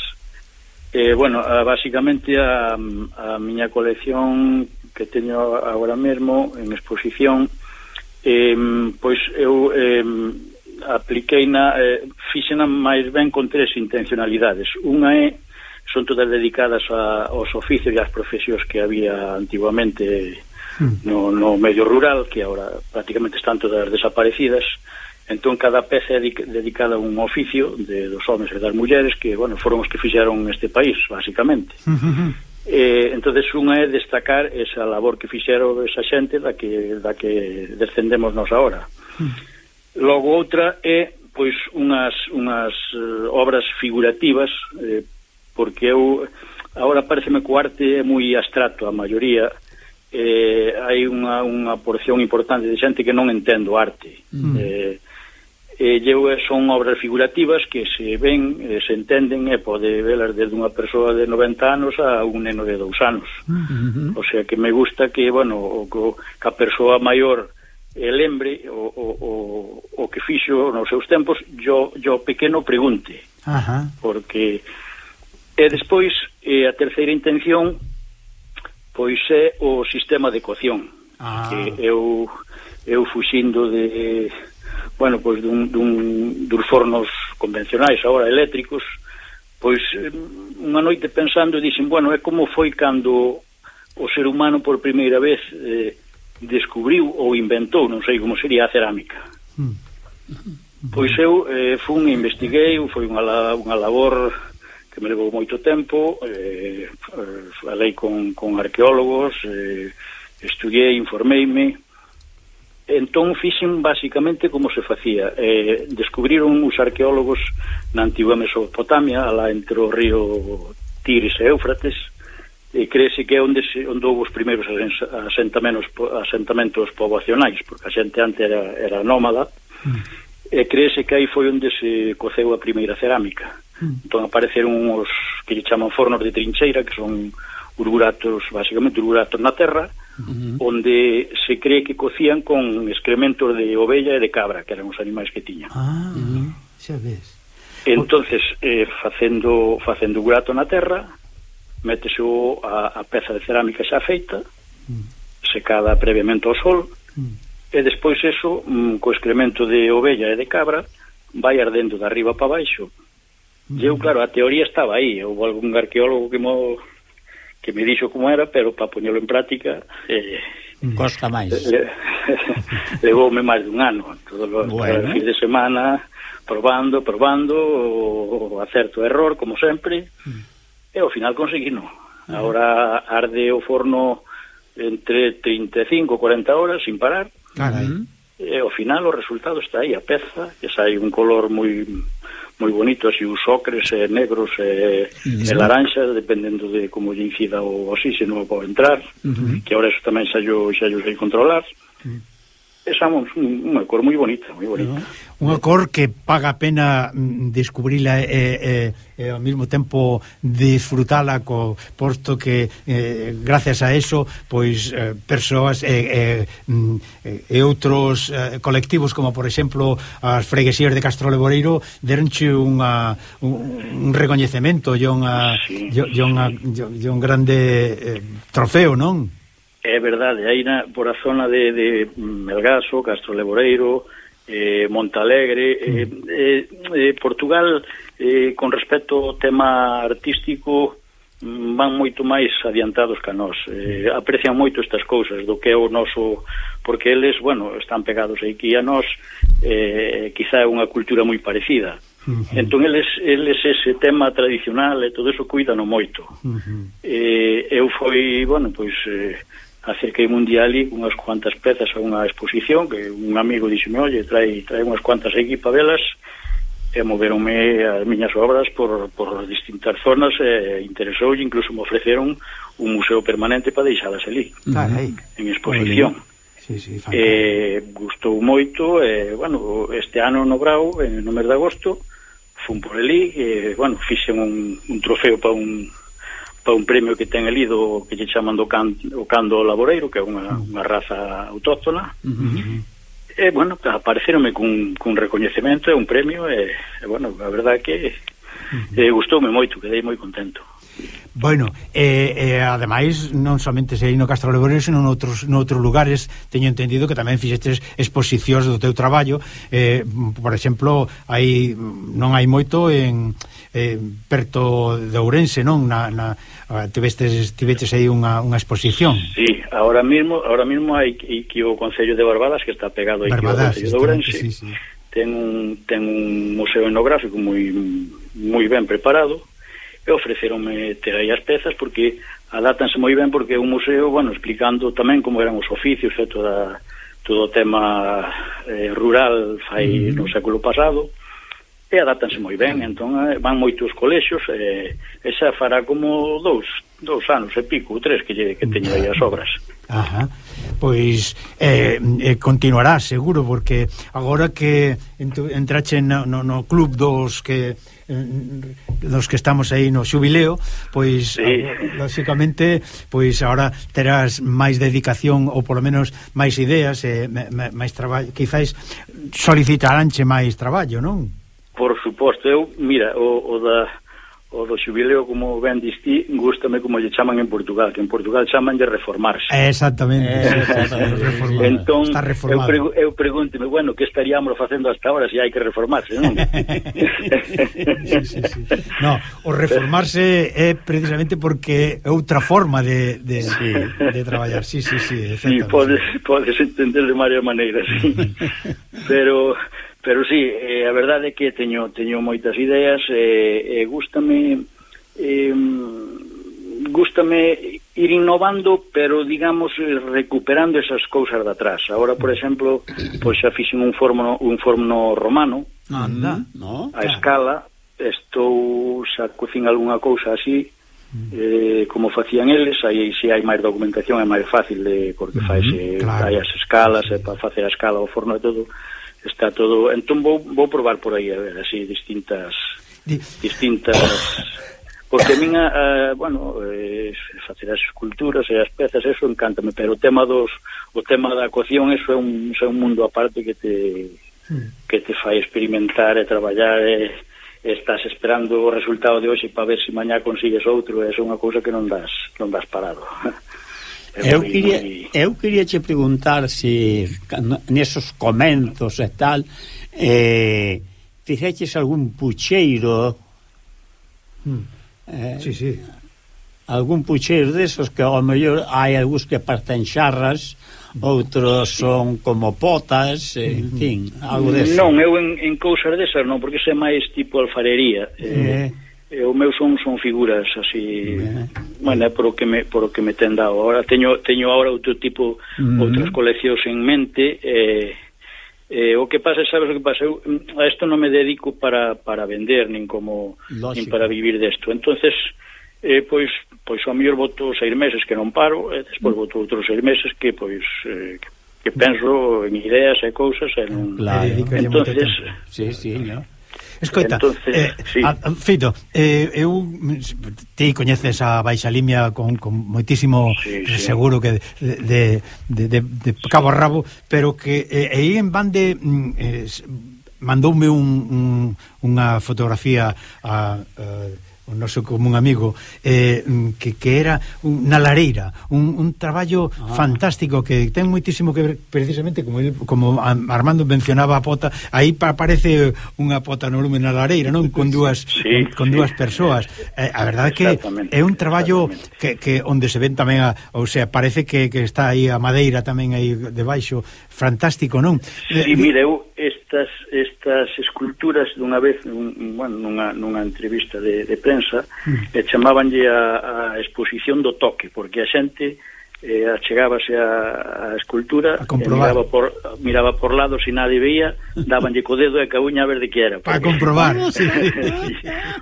Eh, bueno, basicamente a, a miña colección que teño agora mesmo en exposición eh, pois eu eh, apliquei na eh, fixena máis ben con tres intencionalidades unha é son todas dedicadas a, aos oficios e ás profesións que había antiguamente hmm. no, no medio rural que agora prácticamente están todas desaparecidas entón cada peza é dedicada a un oficio de dos homens e das mulleres que, bueno, foron os que fixeron este país, basicamente. Uh -huh. Eh, entonces unha é destacar esa labor que fixeron esa xente da que, da que descendemos nos agora. Hmm. Logo outra é pois unhas, unhas uh, obras figurativas eh, porque eu agora pareceme que o arte é moi abstracto a maioría eh, hai unha, unha porción importante de xente que non entende o arte mm. eh, e eu eh, son obras figurativas que se ven, eh, se entenden e pode velas desde unha persoa de 90 anos a un neno de 2 anos uh -huh. o sea que me gusta que bueno, o, o, que a persoa maior e lembre o, o, o, o que fixo nos seus tempos yo, yo pequeno pregunte uh -huh. porque e despois eh, a terceira intención pois é o sistema de coción. ah. que eu eu fuxindo de bueno, pois dun, dun, dos fornos convencionais agora eléctricos pois unha noite pensando dixen, bueno, é como foi cando o ser humano por primeira vez eh, descubriu ou inventou, non sei como sería a cerámica hmm. pois eu eh, fun e investiguei foi unha, unha labor que me levou moito tempo eh, eh falei con, con arqueólogos eh, estudiei, informeime entón fixen basicamente como se facía eh, descubriron os arqueólogos na antigua Mesopotamia alá entre o río Tigris e Éufrates e crese que é onde, se, onde houve os primeiros asentamentos, asentamentos poboacionais, porque a xente antes era, era nómada, mm. e crese que aí foi onde se coceu a primeira cerámica. Mm. Entón apareceron os que lle chaman fornos de trincheira, que son urburatos, basicamente urburatos na terra, mm -huh. onde se cree que cocían con excrementos de ovella e de cabra, que eran os animais que tiñan. Ah, uh -huh. xa ves. Entonces, eh, facendo facendo grato na terra, métese o, a, a peza de cerámica xa feita, mm. secada previamente ao sol, mm. e despois eso, mm, co excremento de ovella e de cabra, vai ardendo de arriba para baixo. Mm. E eu, claro, a teoría estaba aí, houve algún arqueólogo que mo que me dixo como era, pero para poñelo en práctica eh, mm. costa máis. Eh, eh, Le, levoume máis dun ano, todos os bueno. Eh, fin de semana probando, probando, o acerto error como sempre, mm. e ao final conseguino. Mm. Agora arde o forno entre 35 e 40 horas sin parar. Carai. E ao final o resultado está aí, a peza, que sai un color moi moi bonitos e os ocres e negros e, e laranxa dependendo de como lle incida o oxígeno para entrar uh -huh. que ahora eso tamén xa yo, xa yo sei controlar uh -huh. Esa un, un cor moi bonita, moi bonita. Unha cor que paga a pena mm, descubrila e, e, e ao mesmo tempo disfrutala co posto que eh, gracias a eso pois eh, persoas e, e, e outros eh, colectivos como por exemplo as freguesías de Castro Leboreiro deronche unha un, un recoñecemento e unha, sí, e unha, sí. e un grande eh, trofeo, non? É verdade, aí na, por a zona de, de Melgaso, Castro Leboreiro, eh, Montalegre, eh, eh, eh, Portugal, eh, con respecto ao tema artístico, mm, van moito máis adiantados que a nós. Eh, aprecian moito estas cousas do que é o noso... Porque eles, bueno, están pegados aquí a nós, eh, quizá é unha cultura moi parecida. Uh -huh. Entón, eles, eles ese tema tradicional e todo eso cuidano moito. Uh -huh. eh, eu foi, bueno, pois... Eh, acerquei mundial e unhas cuantas pezas a unha exposición que un amigo dixeme, oye, trae, trae unhas cuantas aquí para velas e moveronme as miñas obras por, por distintas zonas e interesou e incluso me ofreceron un museo permanente para deixalas ali Carai. en exposición. Sí, sí, e, gustou moito e, bueno, este ano no Brau en no mes de agosto fun por ali e, bueno, fixen un, un trofeo para un para un premio que ten ali do que lle chaman do can, o cando laboreiro, que é unha, unha raza autóctona. Uh -huh. E, bueno, apareceronme cun, cun recoñecemento e un premio, e, e bueno, a verdade que uh eh, -huh. gustoume moito, quedei moi contento. Bueno, e, e ademais non somente sei no Castro Lebreiro, sino noutros, noutros lugares teño entendido que tamén fixestes exposicións do teu traballo eh, por exemplo, hai non hai moito en eh, perto de Ourense non? Na, na, tivestes, tivestes aí unha, unha exposición Sí, ahora mismo, ahora mismo hai que o Concello de Barbadas que está pegado aí Barbadas, que o Concello de Ourense sí, sí. Ten, un, ten un museo etnográfico moi moi ben preparado e ofreceronme ter aí as pezas porque adátanse moi ben porque é un museo, bueno, explicando tamén como eran os oficios e toda, todo o tema eh, rural fai mm. no século pasado e adátanse moi ben, entón eh, van moitos colexios e eh, esa fará como dous, dous anos e pico, tres que, lle, que teño aí as obras. Ajá. Pois eh, eh, continuará seguro porque agora que entrache no, no, no club dos que Eh, dos que estamos aí no xubileo, pois sí. Ah, lógicamente, pois agora terás máis dedicación ou polo menos máis ideas e máis traballo, quizais solicitaránche máis traballo, non? Por suposto, eu, mira, o, o da o do xubileo, como ben distí, gustame como lle chaman en Portugal, que en Portugal chaman de reformarse. Exactamente. Eh, exactamente. entón, Está eu, pregu eu pregúnteme, bueno, que estaríamos facendo hasta ahora se si hai que reformarse, non? sí, sí, sí. No, o reformarse é precisamente porque é outra forma de, de, sí. de traballar. Sí, sí, sí, exactamente. Sí, podes, podes entender de varias maneiras, sí. Pero Pero sí, eh, a verdade é que teño teño moitas ideas e eh, eh, gustame eh, gustame ir innovando, pero digamos eh, recuperando esas cousas de atrás. Agora, por exemplo, pois xa fixen un forno un forno romano. Anda, mm-hmm. no. A escala estou xa cocín algunha cousa así mm. eh, como facían eles, aí se hai máis documentación é máis fácil de porque mm-hmm. faise uh -huh, claro. hai as escalas, é e para facer a escala o forno e todo está todo... Entón vou, vou probar por aí, a ver, así, distintas... Di... Distintas... Porque a min, a, bueno, eh, facer as esculturas e as pezas, eso encántame, pero o tema dos o tema da coción, eso é un, eso é un mundo aparte que te hmm. que te fai experimentar e traballar e estás esperando o resultado de hoxe para ver se si mañá consigues outro, é unha cousa que non das, non das parado. Eu quería, eu queria che preguntar se nesos comentos e tal eh, fixeches algún pucheiro hmm. eh, sí, sí. algún pucheiro desos que ao mellor hai algúns que parten xarras outros son como potas, eh, en fin, algo deso. Non, eu en, en cousas desas non, porque é máis tipo alfarería. Eh, eh E o meu son son figuras así, ben, bueno, por o que me por o que me ten dado. Ahora teño teño agora outro tipo mm. outras coleccións en mente eh, eh, o que pasa, sabes o que pasa, eu mm, a isto non me dedico para para vender nin como Lógico. nin para vivir desto. Entonces, eh, pois pois ao mellor voto seis meses que non paro, e despois voto outros seis meses que pois eh, que penso en ideas e cousas e non claro. entonces sí, sí, no. Escoita, Entonces, eh, sí. a, Fito, eh, eu ti coñeces a Baixa Limia con, con moitísimo sí, eh, sí. seguro que de, de, de, de cabo a rabo, pero que eh, aí en bande mm, eh, mandoume un, un, unha fotografía a, a o noso común amigo eh, mm, que, que era unha lareira un, un traballo ah. fantástico que ten moitísimo que ver precisamente como, el, como Armando mencionaba a pota aí aparece unha pota no lume na lareira non con dúas sí, con sí. dúas persoas eh, a verdade que é un traballo que, que onde se ven tamén a, ou sea, parece que, que está aí a madeira tamén aí debaixo fantástico, non? Sí, eh, mire, eu este estas estas esculturas dunha vez un, bueno, nunha, nunha entrevista de, de prensa mm. e chamábanlle a, a exposición do toque porque a xente eh, achegábase a, a escultura a miraba, por, miraba por lado se nadie veía, dábanlle co dedo e cabuña a ver de que era para comprobar sí.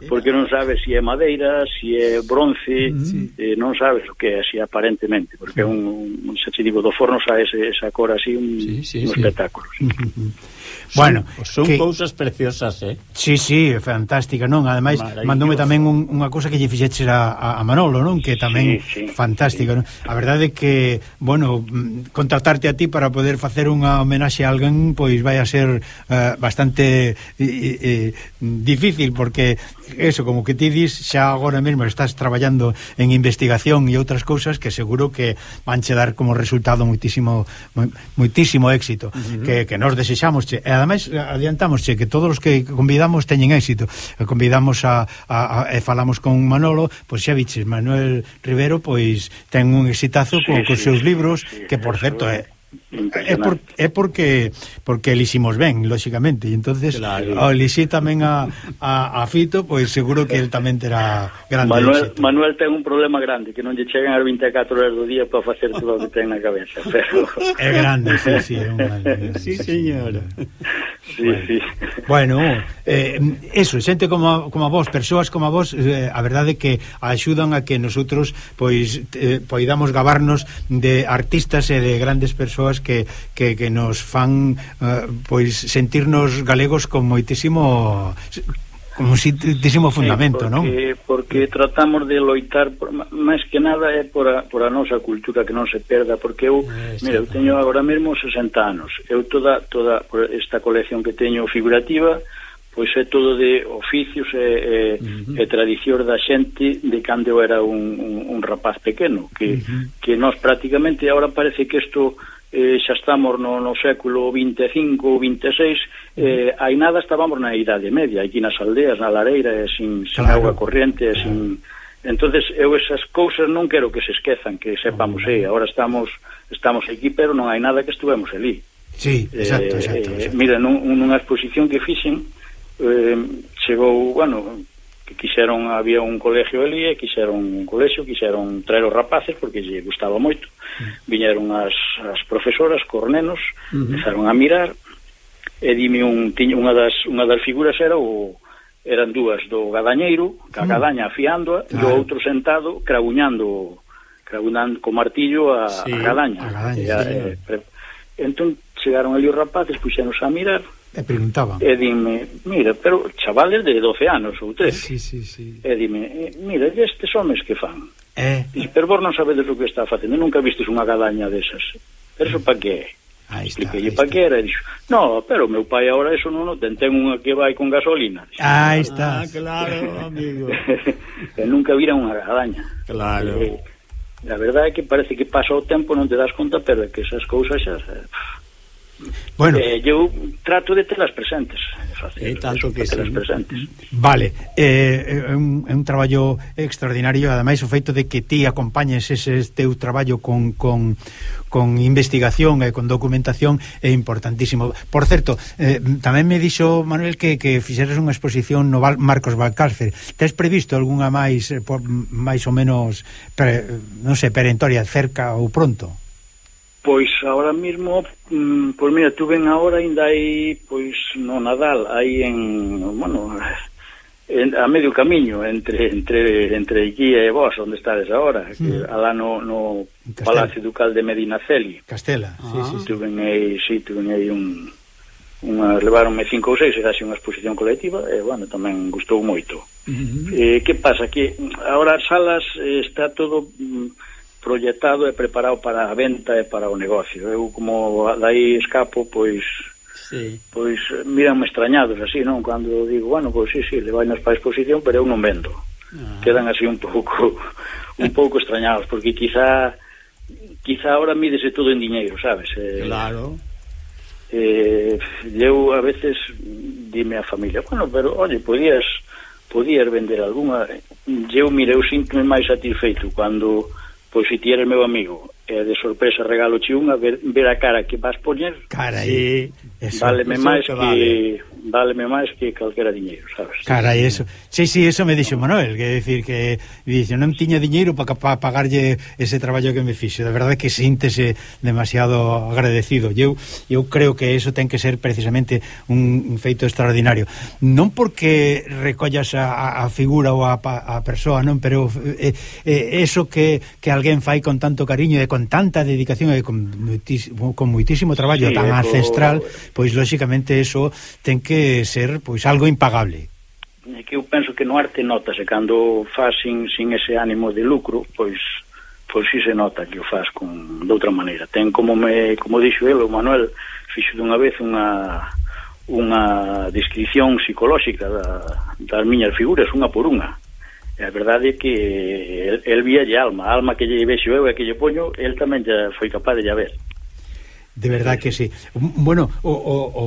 porque non sabes se si é madeira, se si é bronce mm-hmm. eh, sí. eh, non sabes o que é así aparentemente porque é un, un, se digo do forno xa ese, esa cor así un, sí, sí, un sí. espectáculo sí. Mm-hmm. Bueno, son, son que... cousas preciosas, eh? Sí, sí, fantástica, non? Ademais, mandoume tamén un, unha cousa que lle fixeches a, a Manolo, non? Que tamén sí, sí, fantástica, sí. non? A verdade é que, bueno, mm, contratarte a ti para poder facer unha homenaxe a alguén, pois vai a ser uh, bastante eh, eh, difícil, porque eso, como que ti dis, xa agora mesmo estás traballando en investigación e outras cousas que seguro que vanche dar como resultado muitísimo muitísimo éxito uh -huh. que, que nos desexamos che. e ademais adiantamos che, que todos os que convidamos teñen éxito convidamos a, a, a e falamos con Manolo pois xa viches, Manuel Rivero pois ten un exitazo sí, co, cos seus libros sí, que por certo é É, por, é porque porque eliximos ben, lóxicamente, e entonces claro. ao elixir tamén a, a, a Fito, pois pues seguro que el tamén terá grande Manuel, éxito. Manuel ten un problema grande, que non lle chegan as 24 horas do día para facer todo o que ten na cabeza, pero... É grande, sí, sí, é un grande. Sí, señora. Sí, bueno, sí. bueno eh, eso, xente como, como a vos, persoas como a vos, eh, a verdade que axudan a que nosotros pois eh, poidamos gabarnos de artistas e de grandes persoas que, que, que nos fan uh, pois sentirnos galegos con moitísimo como si tísimo fundamento, sí, porque, non? Porque tratamos de loitar por, máis que nada é por a, por a nosa cultura que non se perda, porque eu, é, mira, eu teño agora mesmo 60 anos. Eu toda toda esta colección que teño figurativa pois é todo de oficios e, e, uh -huh. e tradicións da xente de cando eu era un, un, un rapaz pequeno que, uh -huh. que nós prácticamente agora parece que isto eh, xa estamos no, no século 25 ou 26, eh, hai nada estábamos na Idade Media, aquí nas aldeas, na lareira, sin, sin claro. agua corriente, sin... Entonces eu esas cousas non quero que se esquezan, que sepamos, eh, agora estamos estamos aquí, pero non hai nada que estuvemos ali. Sí, exacto, eh, exacto, eh, exacto. Eh, mira, nun, nunha exposición que fixen, eh, chegou, bueno, que quixeron, había un colegio ali e quixeron un colegio, quixeron traer os rapaces porque lle gustaba moito. Mm. Viñeron as, as profesoras cornenos, nenos, uh -huh. empezaron a mirar e dime un tiña unha das unha das figuras era o eran dúas do gadañeiro, ca mm. gadaña afiándoa claro. e o outro sentado craguñando craguñando co martillo a, sí, a gadaña. A gadaña e, sí. Eh, e, entón chegaron ali os rapaces, puxenos a mirar E preguntaba. E dime, mira, pero chavales de 12 anos ou 13. Sí, sí, sí. E dime, eh, mira, estes homes que fan? Eh. Diz, pero vos non sabedes o que está facendo, nunca vistes unha gadaña desas. Pero eso pa que é? Aí está, aí para que era, dixo, no, pero meu pai agora eso non ten, ten unha que vai con gasolina. Dixo, aí está. Ah, claro, amigo. e nunca vira unha gadaña. Claro. E, a verdade é que parece que pasa o tempo, non te das conta, pero é que esas cousas xa... Pff, Bueno. Eh, eu trato de telas presentes. Facer, eh, tanto que telas sí. presentes. Vale, eh, é un, é un traballo extraordinario, ademais o feito de que ti acompañes ese teu traballo con, con, con investigación e con documentación é importantísimo. Por certo, eh, tamén me dixo Manuel que, que fixeres unha exposición no Val, Marcos Valcárcer Tes previsto algunha máis eh, por, máis ou menos pre, non sei, perentoria cerca ou pronto? Pois agora mismo, mm, pois mira, tuve ven agora ainda hai, pois no Nadal, aí en, bueno, en, a medio camiño entre entre entre aquí e vos onde estades agora, sí. que alá no, no Palacio Ducal de Medinaceli. Castela, ah. sí, sí, tuve aí, sí, tuve aí un unha levaronme cinco ou seis, era así unha exposición colectiva e bueno, tamén gustou moito. Uh -huh. Eh, que pasa que agora salas eh, está todo mm, proyectado e preparado para a venta e para o negocio. Eu como dai escapo, pois sí. pois miranme extrañados así, non? Cando digo, bueno, pois sí, sí, le vai nas pa exposición, pero eu non vendo. Ah. Quedan así un pouco un pouco extrañados, porque quizá quizá ahora mídese todo en diñeiro, sabes? Eh, claro. Eh, eu a veces dime a familia, bueno, pero, oye, podías podías vender alguna eu mireu sinto máis satisfeito cando pois se ti eres amigo eh, de sorpresa regalo chi unha ver, ver a cara que vas poñer carai sí, váleme máis que, vale. váleme máis que calquera diñeiro sabes? Carai eso. Sí, sí, eso me dixo Manuel que decir que dixo non tiña diñeiro para pa pagarlle ese traballo que me fixo de verdade que síntese demasiado agradecido. Eu eu creo que eso ten que ser precisamente un, un feito extraordinario. Non porque recollas a, a figura ou a, a persoa non pero eh, eh, eso que, que alguén fai con tanto cariño e con con tanta dedicación e con, moitísimo con muitísimo traballo sí, tan ancestral, pois lóxicamente eso ten que ser pois algo impagable. É que eu penso que no arte notase cando faz sin, sin ese ánimo de lucro, pois pois si se nota que o faz con de outra maneira. Ten como me como dixo el, o Manuel fixo dunha vez unha unha descripción psicolóxica da, das miñas figuras unha por unha E a verdade é que el, el vialle alma, a alma que lle vexo eu e que lle poño, el tamén ya foi capaz de lle ver. De verdad que sí. Bueno, o, o, o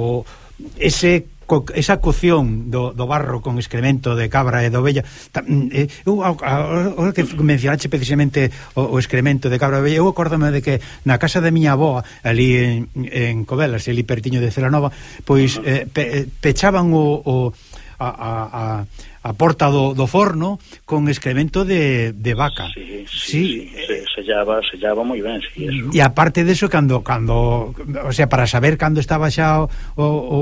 ese co, esa cocción do, do barro con excremento de cabra e de ovella ta, eh, eu, ahora que mencionaste precisamente o, o excremento de cabra e ovella eu acórdame de que na casa de miña avó ali en, en Covelas ali pertiño de Celanova pois eh, pe, eh, pechaban o, o a, a, a a porta do, do forno con excremento de, de vaca. Sí, sí, sí, sí. Se, sellaba, sellaba moi ben, sí, eso. E aparte deso, cando, cando, o sea, para saber cando estaba xa o, o, o,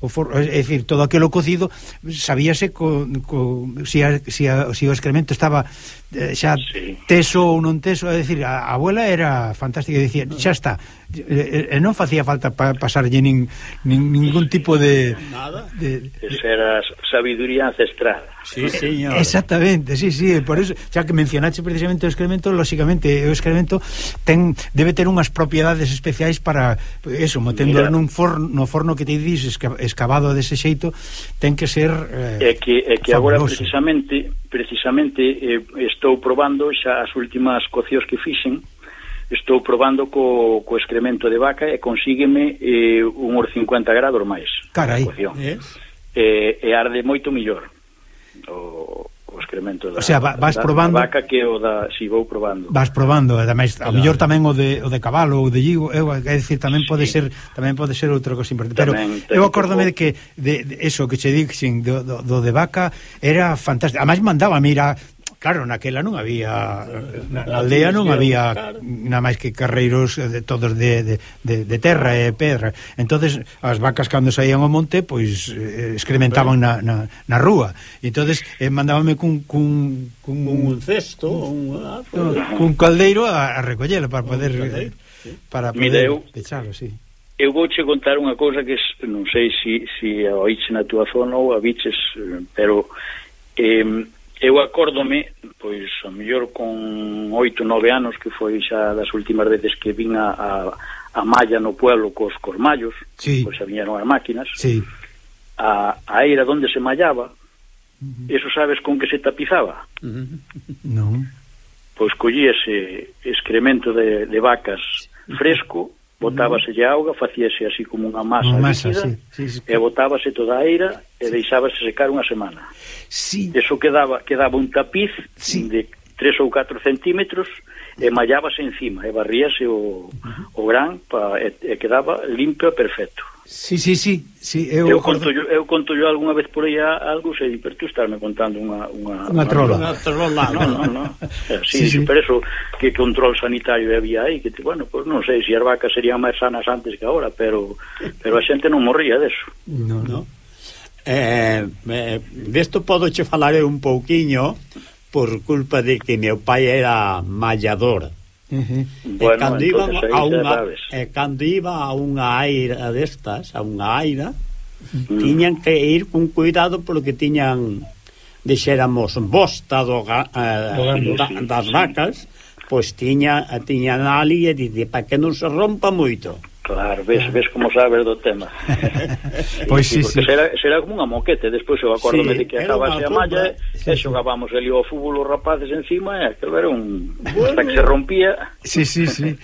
o forno, é dicir, todo aquilo cocido, sabíase co, co, si, a, si, a, si o excremento estaba eh, xa sí. teso ou non teso, é dicir, a, a abuela era fantástica, dicía, xa está, e, e non facía falta pa, pasarlle nin, nin, ningún tipo de... Nada, de, de... esa era sabiduría ancestral. Sí, eh, señor. Exactamente, sí, sí, por eso, xa que mencionaste precisamente o excremento, lógicamente o excremento ten debe ter unhas propiedades especiais para eso, metendo nun forno, no forno que te dis escavado dese xeito, ten que ser eh, É que é que fabuloso. agora precisamente, precisamente eh, estou probando xa as últimas cocios que fixen estou probando co, co excremento de vaca e consígueme eh, unhos 50 grados máis. Carai, é? Eh? eh, e arde moito millor o, o excremento da, o sea, vas da, probando... da vaca que o da si vou probando. Vas probando, ademais, claro. a mellor tamén o de o de cabalo ou de lligo, eu, é dicir, tamén sí. pode ser tamén pode ser outra cosa importante, pero eu acórdome de que de, de eso que che dixen do, do, do de vaca era fantástico. Ademais mandaba, mira, Claro, naquela non había na, na aldea non había nada máis que carreiros de todos de, de, de, de terra e pedra. Entonces as vacas cando saían ao monte pois eh, excrementaban na, na, na rúa. E entonces eh, mandábame cun cun, cun un cesto, un, ah, cun caldeiro a, a recollelo para poder para poder Mira, pechalo, si. Sí. Eu vouche contar unha cousa que non sei se si, si a oiche na túa zona ou a viches, eh, pero eh, eu acórdome, pois, o mellor con oito, nove anos, que foi xa das últimas veces que vin a, a, a malla no pueblo cos cormallos, sí. pois xa viñeron as máquinas, sí. a, a eira donde se mallaba, uh -huh. eso sabes con que se tapizaba? Uh -huh. Non. Pois collíase excremento de, de vacas fresco, botábaselle auga, facíase así como unha masa, unha masa líquida, sí, sí, sí. e botábase toda a eira e sí. deixábase secar unha semana. Sí. Eso quedaba quedaba un tapiz sí. de 3 ou 4 centímetros e mallábase encima, e barríase o, uh -huh. o gran pa, e, e quedaba limpio e perfecto. Sí, sí, sí, sí eu, eu, conto, eu, eu conto yo algunha vez por aí algo, sei, pero tú estarme contando unha... Unha, unha trola. Unha trola, non, non, non. Sí, sí, sí, pero eso, que control sanitario había aí, que, bueno, pues non sei se si as vacas serían máis sanas antes que ahora, pero pero a xente non morría deso. No, no. Eh, eh, desto podo che falar un pouquiño por culpa de que meu pai era mallador bueno, e cando iba a unha e cando iba a unha aira destas, a unha aira, mm. tiñan que ir con cuidado porque tiñan dixéramos bosta do, eh, da, das vacas, pois tiña tiña ali e dice para que non se rompa moito. Claro, ves, ves como sabes do tema. pois sí, sí, sí. Será, será como unha moquete, despois eu acordome sí, de que acabase a malla sí, e xogábamos ali ao fútbol os rapaces encima e aquel era un... Bueno. Hasta que se rompía. Sí, sí, sí.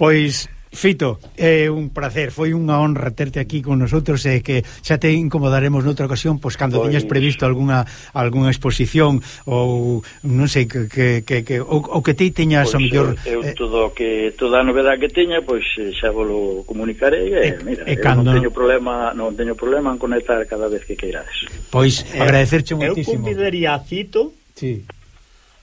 pois Fito, é eh, un placer, foi unha honra terte aquí con nosotros e eh, que xa te incomodaremos noutra ocasión pois cando pois... tiñas previsto alguna algunha exposición ou non sei que, que, que, que o, o que ti te teñas pois, o mellor eu, eu eh, todo que toda a novedade que teña pois eh, xa volo comunicarei e, eh, mira, e cando... non teño problema, non teño problema en conectar cada vez que queirades. Pois eh, agradecerche moitísimo. Eu convidaría a Fito Sí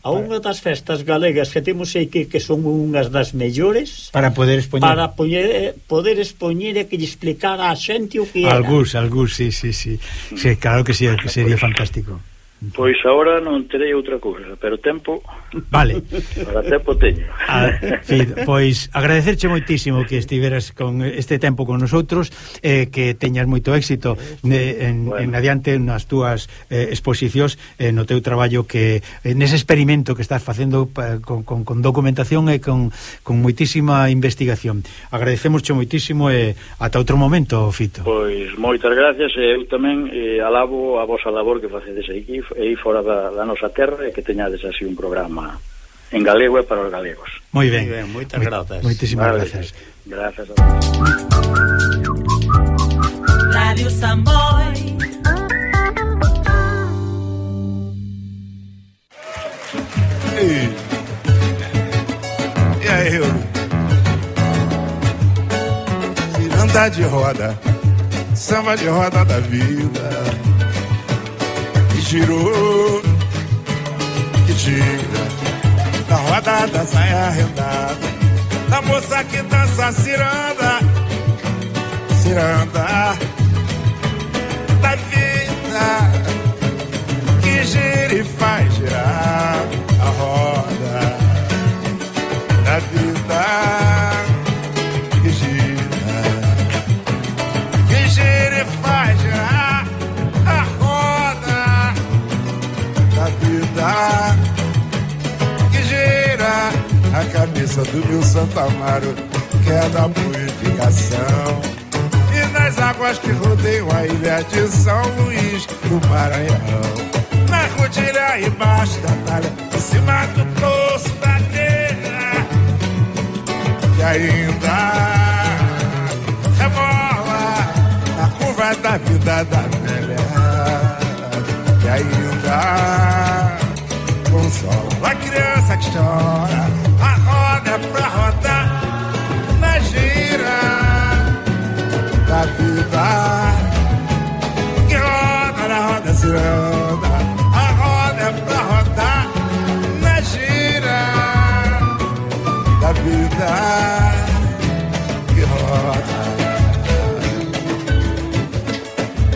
a unha das festas galegas que temos aquí que son unhas das mellores para poder expoñer para poñer, poder expoñer e que lle explicar a xente o que era. Algús, algús, sí, sí, sí. sí claro que sí, que sería fantástico. Pois agora non terei outra cousa, pero tempo... Vale. Para tempo teño. A, Fid, pois agradecerche moitísimo que estiveras con este tempo con nosotros, eh, que teñas moito éxito ne, en, bueno. en adiante nas túas eh, exposicións, eh, no teu traballo que eh, nese experimento que estás facendo pa, con, con, con documentación e con, con moitísima investigación. Agradecemosche moitísimo e eh, ata outro momento, Fito. Pois moitas gracias e eu tamén eh, alabo a vosa labor que facedes aquí, aí fora da, da nosa terra e que teñades así un programa en galego e para os galegos. Moi ben. Ben moitas Moi, grazas. Moitísimas vale. grazas. Grazas. A Radio Samboy. Ei. E aí, Euro? Ciranda de roda, samba de roda da vida Que girou, que gira, da roda da saia rendada. Da moça que dança ciranda, ciranda a cabeça do meu Santo Amaro, que é da purificação. E nas águas que rodeiam a ilha de São Luís do Maranhão na rodilha embaixo da talha, em cima do torso da terra, que ainda rebola na curva da vida da velha, que ainda consola a criança que chora, a roda pra rodar na gira da vida. Que roda na roda ciranda a roda pra rodar na gira da vida que roda.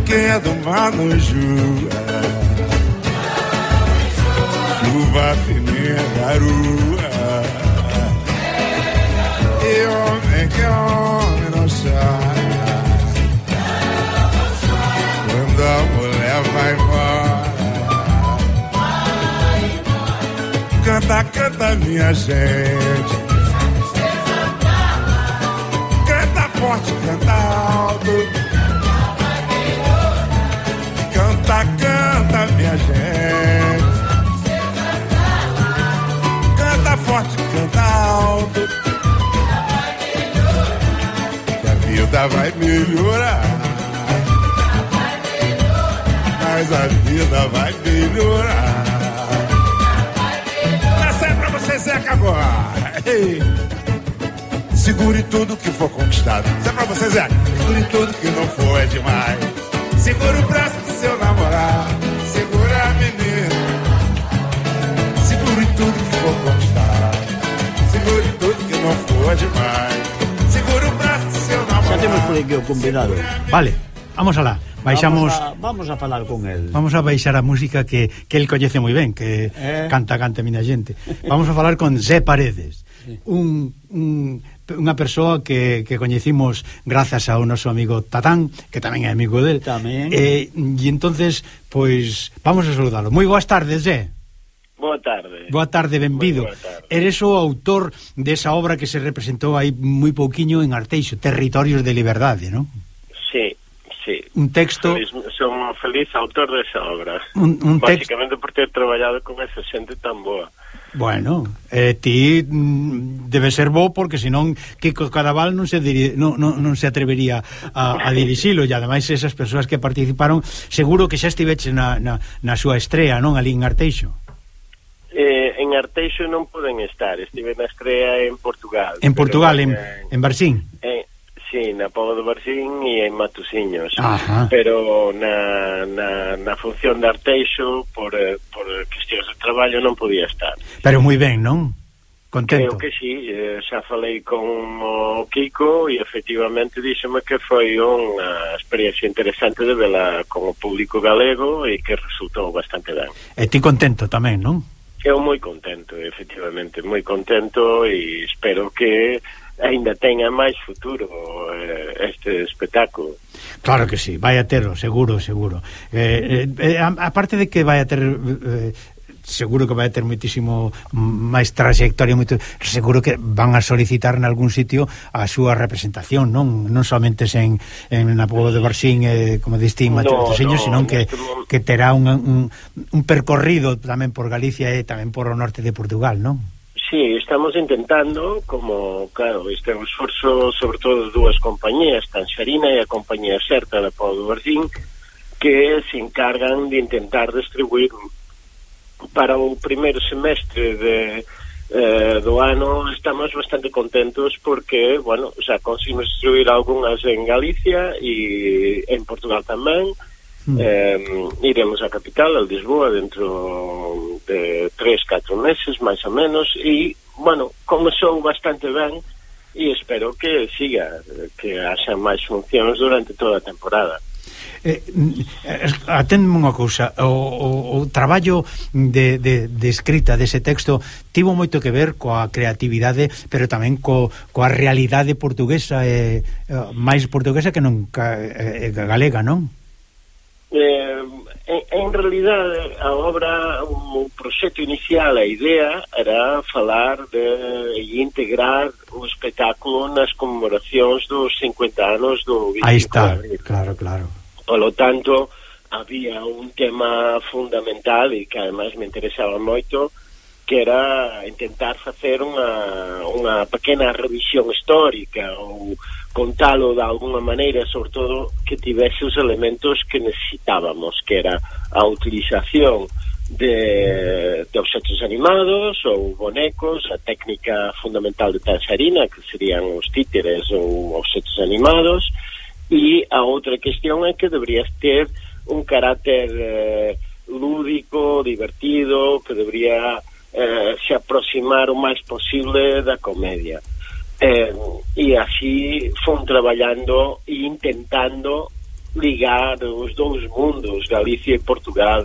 Quem é do mar não jura, chuva fininha, garua. Homem que homem não chora quando a mulher vai embora. Canta, canta, minha gente. Canta forte, canta alto. Canta, canta, minha gente. Canta forte, canta alto. Vida vai melhorar. Mas a vida vai melhorar. Essa é pra você, Zeca, agora. Ei. Segure tudo que for conquistado. Isso é pra você, Zeca. Segure tudo que não for é demais. Segura o braço do seu namorado. Segura a menina. Segure tudo que for conquistado. Segure tudo que não for é demais. foi que o combinado. Vale, vamos alá. Baixamos Vamos a, vamos a falar con el. Vamos a baixar a música que, que el coñece moi ben, que eh? canta canta miña xente. Vamos a falar con Zé Paredes, un, un unha persoa que, que coñecimos grazas ao noso amigo Tatán, que tamén é amigo del. Tamén. Eh, e entonces, pois, vamos a saludarlo. Moi boas tardes, Zé. Boa tarde. Boa tarde, benvido. Boa tarde. Eres o autor desa obra que se representou aí moi pouquiño en Arteixo, Territorios de Liberdade, non? Sí, sí. Un texto... Feliz, son un feliz autor desa de obra. Un, un Básicamente por ter traballado con esa xente tan boa. Bueno, eh, ti mm, debe ser bo porque senón Kiko Cadaval non se diri, non, non, non se atrevería a, a dirixilo e ademais esas persoas que participaron seguro que xa estiveche na, na, na súa estrea, non, ali en Arteixo eh, en Arteixo non poden estar, estive na Escrea en Portugal. En Portugal, en, en, en Barsín? En, eh, sí, na Pobo do Barsín e en Matusiños. Ajá. Pero na, na, na función de Arteixo, por, eh, por cuestións de traballo, non podía estar. Pero moi ben, non? Contento. Creo que sí, eh, xa falei con o Kiko e efectivamente díxome que foi unha experiencia interesante de vela con o público galego e que resultou bastante ben. E ti contento tamén, non? eu moi contento, efectivamente, moi contento e espero que aínda teña máis futuro eh, este espectáculo. Claro que sí, vai a terlo, seguro, seguro. Eh, eh, eh a, a parte de que vai a ter eh, seguro que vai ter moitísimo máis trayectoria, moito, seguro que van a solicitar en algún sitio a súa representación, non non somente en, en na Pobo de Barxín, eh, como distín, Mateo no, Teseño, no, senón que, que terá un, un, un percorrido tamén por Galicia e tamén por o norte de Portugal, non? Sí, estamos intentando, como, claro, este é un esforzo sobre todo de dúas compañías, Tanxarina e a compañía Certa da Pau do Barcín, que se encargan de intentar distribuir para o primeiro semestre de, eh, do ano estamos bastante contentos porque, bueno, xa conseguimos distribuir algunhas en Galicia e en Portugal tamén mm. eh, iremos á capital, a Lisboa dentro de 3, 4 meses, máis ou menos e, bueno, comezou bastante ben e espero que siga que haxa máis funcións durante toda a temporada Eh, eh, aténdeme unha cousa. O, o, o traballo de, de, de escrita dese texto tivo moito que ver coa creatividade pero tamén co, coa realidade portuguesa eh, máis portuguesa que non ca, eh, eh galega, non? Eh, en, en realidade a obra o proxecto inicial, a idea era falar de, e integrar o espectáculo nas conmemoracións dos 50 anos do 25 Aí está, claro, claro. Polo tanto, había un tema fundamental e que además me interesaba moito que era intentar facer unha, unha pequena revisión histórica ou contalo de alguna maneira, sobre todo que tivese os elementos que necesitábamos, que era a utilización de, de objetos animados ou bonecos, a técnica fundamental de tanxarina, que serían os títeres ou objetos animados, E a outra cuestión é que deberías ter un carácter eh, lúdico, divertido, que debería eh, se aproximar o máis posible da comedia. Eh, e así fon traballando e intentando ligar os dous mundos, Galicia e Portugal.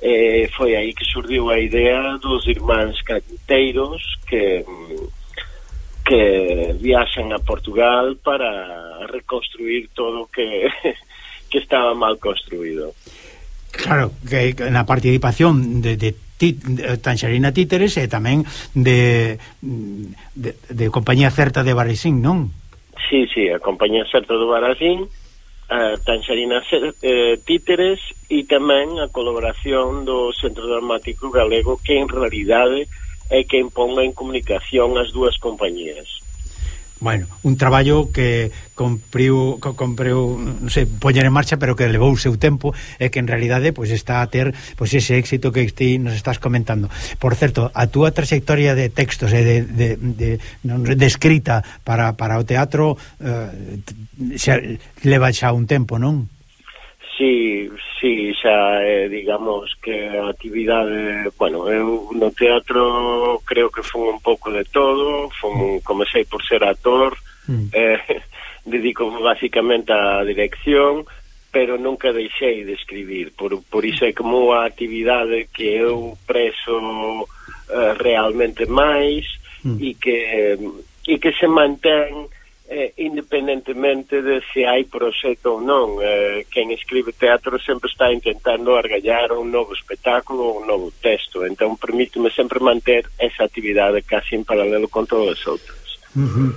Eh, foi aí que surdiu a idea dos irmáns Canteiros, que mm, que viaxan a Portugal para reconstruir todo que, que estaba mal construído. Claro, que na participación de, de de eh, Tanxarina Títeres e tamén de, de, de Compañía Certa de Barasín, non? Sí, sí, a Compañía Certa do Barasín, a Tanxerina eh, Títeres e tamén a colaboración do Centro Dramático Galego que en realidade é quen ponga en comunicación as dúas compañías. Bueno, un traballo que compriu, compriu non sei, poñer en marcha, pero que levou o seu tempo e que en realidade pois está a ter pois ese éxito que ti nos estás comentando. Por certo, a túa trayectoria de textos e de, de, de, de, de escrita para, para o teatro eh, xa, leva xa un tempo, non? Sí, sí, xa eh, digamos que a actividade, bueno, eu no teatro creo que fun un pouco de todo, fun, comecei por ser actor, mm. eh, dedico basicamente á dirección, pero nunca deixei de escribir, por, por iso é como a actividade que eu preso eh, realmente máis mm. e que e que se mantén eh, independentemente de se hai proxecto ou non eh, quen escribe teatro sempre está intentando argallar un novo espectáculo ou un novo texto entón permíteme sempre manter esa actividade casi en paralelo con todos os outros uh -huh.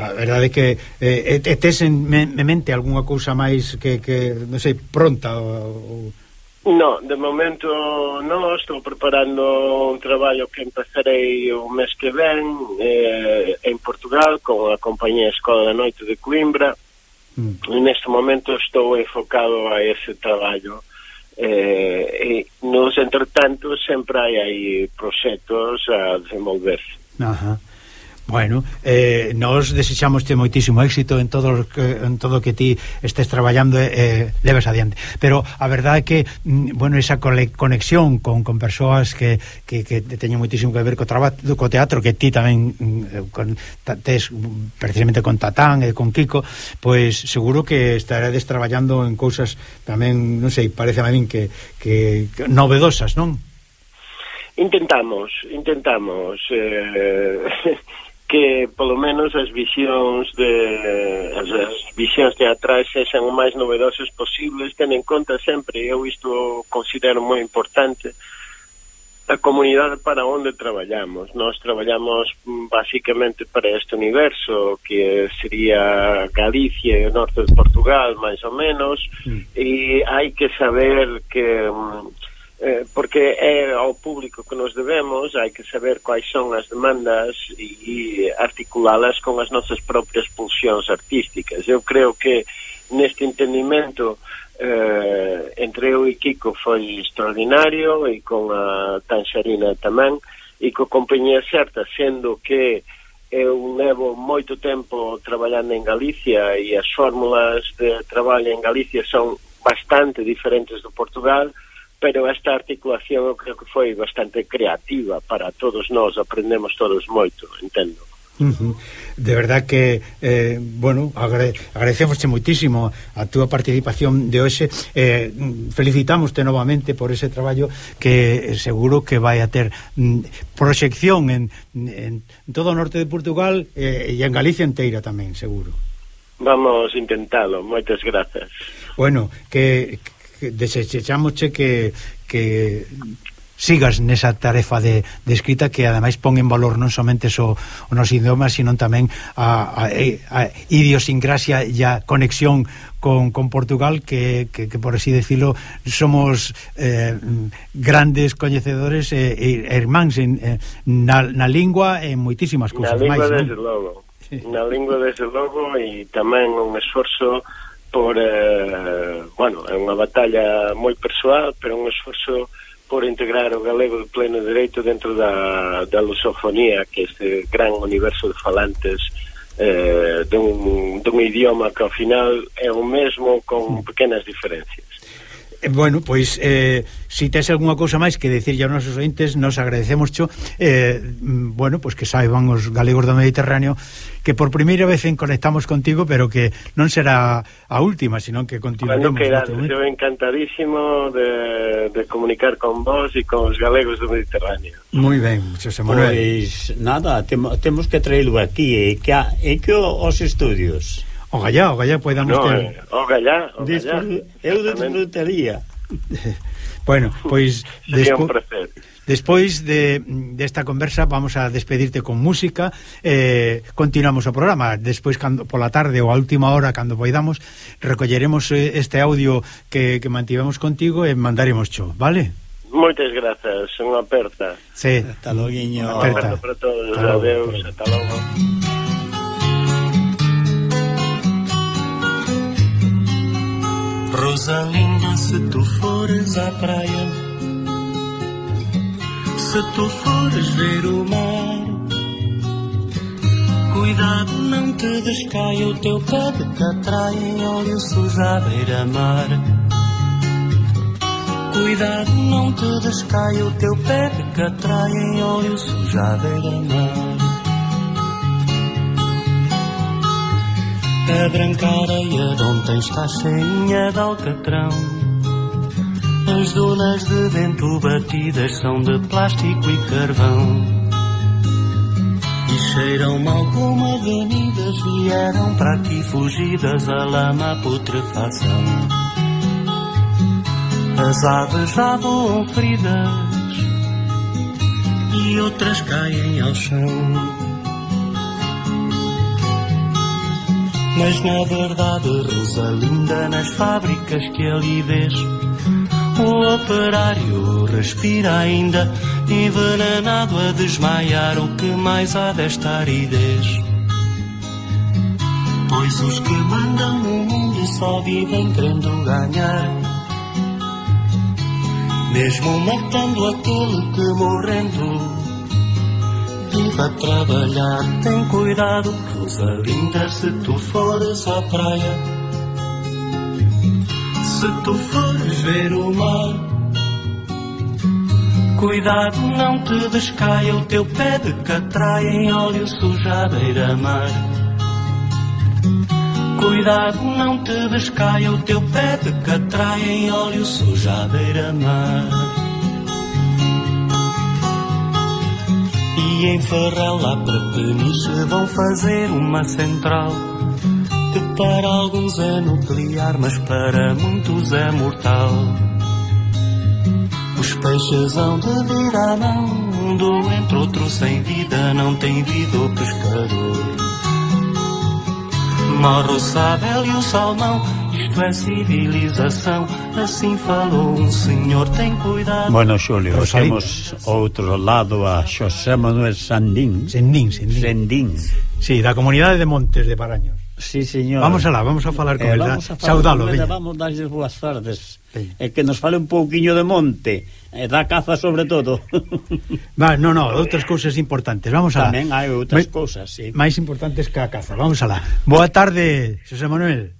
A verdade é que eh, tes en mente algunha cousa máis que, que non sei, pronta ou, No, de momento non, estou preparando un traballo que empezarei o mes que ven eh, en Portugal con a compañía Escola da Noite de Coimbra mm. e neste momento estou enfocado a ese traballo eh, e nos entretanto sempre hai aí proxectos a desenvolverse Ajá. Bueno, eh, nos desexamoste moitísimo éxito en todo que, en todo que ti estés traballando e eh, leves adiante. Pero a verdade é que, mm, bueno, esa conexión con, con persoas que, que, que teñen moitísimo que ver co, traba, co teatro, que ti tamén mm, eh, con, tes precisamente con Tatán e con Kiko, pois seguro que estaredes traballando en cousas tamén, non sei, parece a min que, que, que novedosas, non? Intentamos, intentamos. Eh... que polo menos as visións de as, as visións teatrais sexan o máis novedosas posibles, ten en conta sempre, eu isto considero moi importante, a comunidade para onde traballamos. Nós traballamos mm, basicamente para este universo que sería Galicia e o norte de Portugal, máis ou menos, mm. e hai que saber que mm, eh, porque é ao público que nos debemos, hai que saber quais son as demandas e articulalas con as nosas propias pulsións artísticas. Eu creo que neste entendimento eh, entre eu e Kiko foi extraordinario e con a Tanxarina tamén e co compañía certa, sendo que eu levo moito tempo traballando en Galicia e as fórmulas de traballo en Galicia son bastante diferentes do Portugal, pero esta articulación eu creo que foi bastante creativa. Para todos nós, aprendemos todos moito, entendo. Uh -huh. De verdad que, eh, bueno, agrade, agradecemos moitísimo a túa participación de hoxe. Eh, Felicitamoste novamente por ese traballo que eh, seguro que vai a ter mm, proxección en, en todo o norte de Portugal eh, e en Galicia inteira tamén, seguro. Vamos intentalo, moitas grazas. Bueno, que, desechamos que, que sigas nesa tarefa de, de escrita que ademais pon en valor non somente so, o nos idiomas, sino tamén a, a, a idiosincrasia e a conexión con, con Portugal que, que, que por así decirlo somos eh, grandes coñecedores e eh, irmáns en, eh, na, na lingua en moitísimas cousas máis. Na lingua, máis, desde non? logo. Na lingua, desde logo, e tamén un esforzo por, eh, bueno, é unha batalla moi persoal, pero un esforzo por integrar o galego de pleno dereito dentro da, da lusofonía, que é este gran universo de falantes eh, dun, dun idioma que ao final é o mesmo con pequenas diferencias. Eh, bueno, pois eh, si tes algunha cousa máis que decirlle aos nosos ointes, nos agradecemos cho, eh, mm, bueno, pois que saiban os galegos do Mediterráneo que por primeira vez en conectamos contigo, pero que non será a última, senón que continuaremos. Bueno, quedan, eu encantadísimo de, de comunicar con vos e con os galegos do Mediterráneo. Moi ben, José Manuel. Pois nada, temos que traílo aquí e que, e eh, que os estudios O gallá, o gallá podamos no, ter... Eh, o gallá, o gallá. Eu disfrutaría. bueno, pois... Despo... Despois de, desta de conversa vamos a despedirte con música. Eh, Continuamos o programa. Despois cando, pola tarde ou a última hora Cando poidamos Recolleremos eh, este audio que, que mantivemos contigo E mandaremos cho, vale? Moitas grazas, unha aperta. Sí, hasta logo, Guiño Unha aperta para todos, adeus, hasta logo. Rosalinda, se tu fores à praia, se tu fores ver o mar, cuidado, não te descaia o teu pé de catraia em óleo sujo à beira-mar. Cuidado, não te descaia o teu pé de catraia em óleo sujo à beira-mar. A branca areia de ontem está cheinha de alcatrão. As dunas de vento batidas são de plástico e carvão. E cheiram mal como avenidas vieram para aqui fugidas a lama a putrefação. As aves já voam feridas e outras caem ao chão. Mas na verdade, Rosalinda, nas fábricas que ali vês, o operário respira ainda, envenenado a desmaiar. O que mais há desta aridez? Pois os que mandam no mundo só vivem querendo ganhar. Mesmo matando aquele que morrendo vive a trabalhar. Tem cuidado, Rosalinda, se tu fores à praia. Se tu fores ver o mar. Cuidado, não te descaia o teu pé de catraia em óleo sujo à beira-mar. Cuidado, não te descaia o teu pé de catraia em óleo sujo à beira-mar. E em Ferrel lá para Peniche vão fazer uma central Que para alguns é nuclear, mas para muitos é mortal. Os peixes hão de vir à mão Do entre outro sem vida, não tem vida o pescador. Morre o sabel e o salmão isto é civilização Assim falou um senhor, tem cuidado Bueno, Xulio, temos outro lado a Xosé Manuel Sandín Sendín, Sendín Sendín Sí, da comunidade de Montes de Paraños Sí, señor. Vamos alá, vamos a falar con eh, ela. Saudalo, veña. Vamos darlle boas tardes. E eh, que nos fale un pouquiño de monte, eh, da caza sobre todo. Va, no, no, outras cousas importantes. Vamos alá. Tamén hai outras cousas, sí. Máis importantes que a caza. Vamos alá. Boa tarde, José Manuel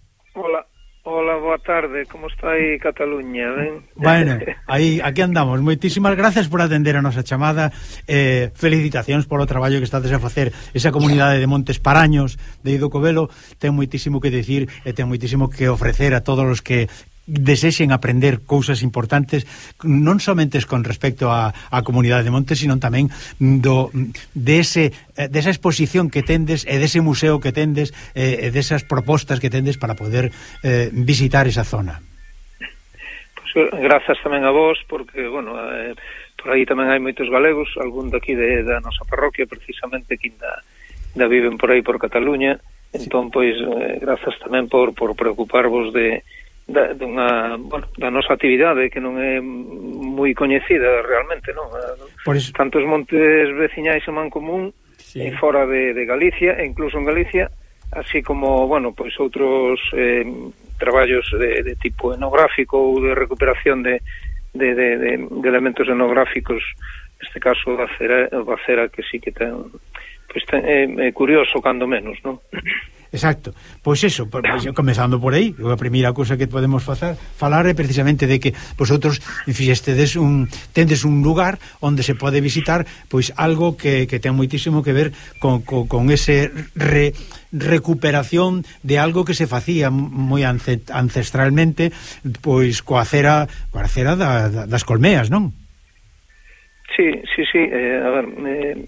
boa tarde, como está aí Cataluña, ben? Bueno, aí, aquí andamos. Moitísimas gracias por atender a nosa chamada. Eh, felicitacións polo traballo que estades a facer esa comunidade de Montes Paraños de Ido Covelo. Ten moitísimo que decir e ten moitísimo que ofrecer a todos os que desexen aprender cousas importantes non somente con respecto á, á comunidade de Montes, sino tamén do dese de eh, desa exposición que tendes e dese museo que tendes eh, e desas propostas que tendes para poder eh, visitar esa zona. Pois, eh, grazas tamén a vós porque, bueno, eh, por aí tamén hai moitos galegos, algún daqui de, da nosa parroquia precisamente que ainda, ainda viven por aí por Cataluña, entón, pois, eh, grazas tamén por, por preocuparvos de da, dunha, bueno, da nosa actividade que non é moi coñecida realmente, non? Eh, Por iso... Tantos montes veciñais en Mancomún sí. e fora de, de Galicia, e incluso en Galicia, así como, bueno, pois outros eh, traballos de, de tipo etnográfico ou de recuperación de, de, de, de, de elementos etnográficos, neste caso da cera, da cera que sí que ten, pois ten, é, é curioso cando menos, non? Exacto. Pois eso, por, pois, comezando por aí, a primeira cousa que podemos facer, falar é precisamente de que vosotros fixestedes un tendes un lugar onde se pode visitar pois algo que, que ten moitísimo que ver con, con, con ese re, recuperación de algo que se facía moi ancestralmente pois coa cera, coa cera da, da, das colmeas, non? Sí, sí, sí, eh, a ver, eh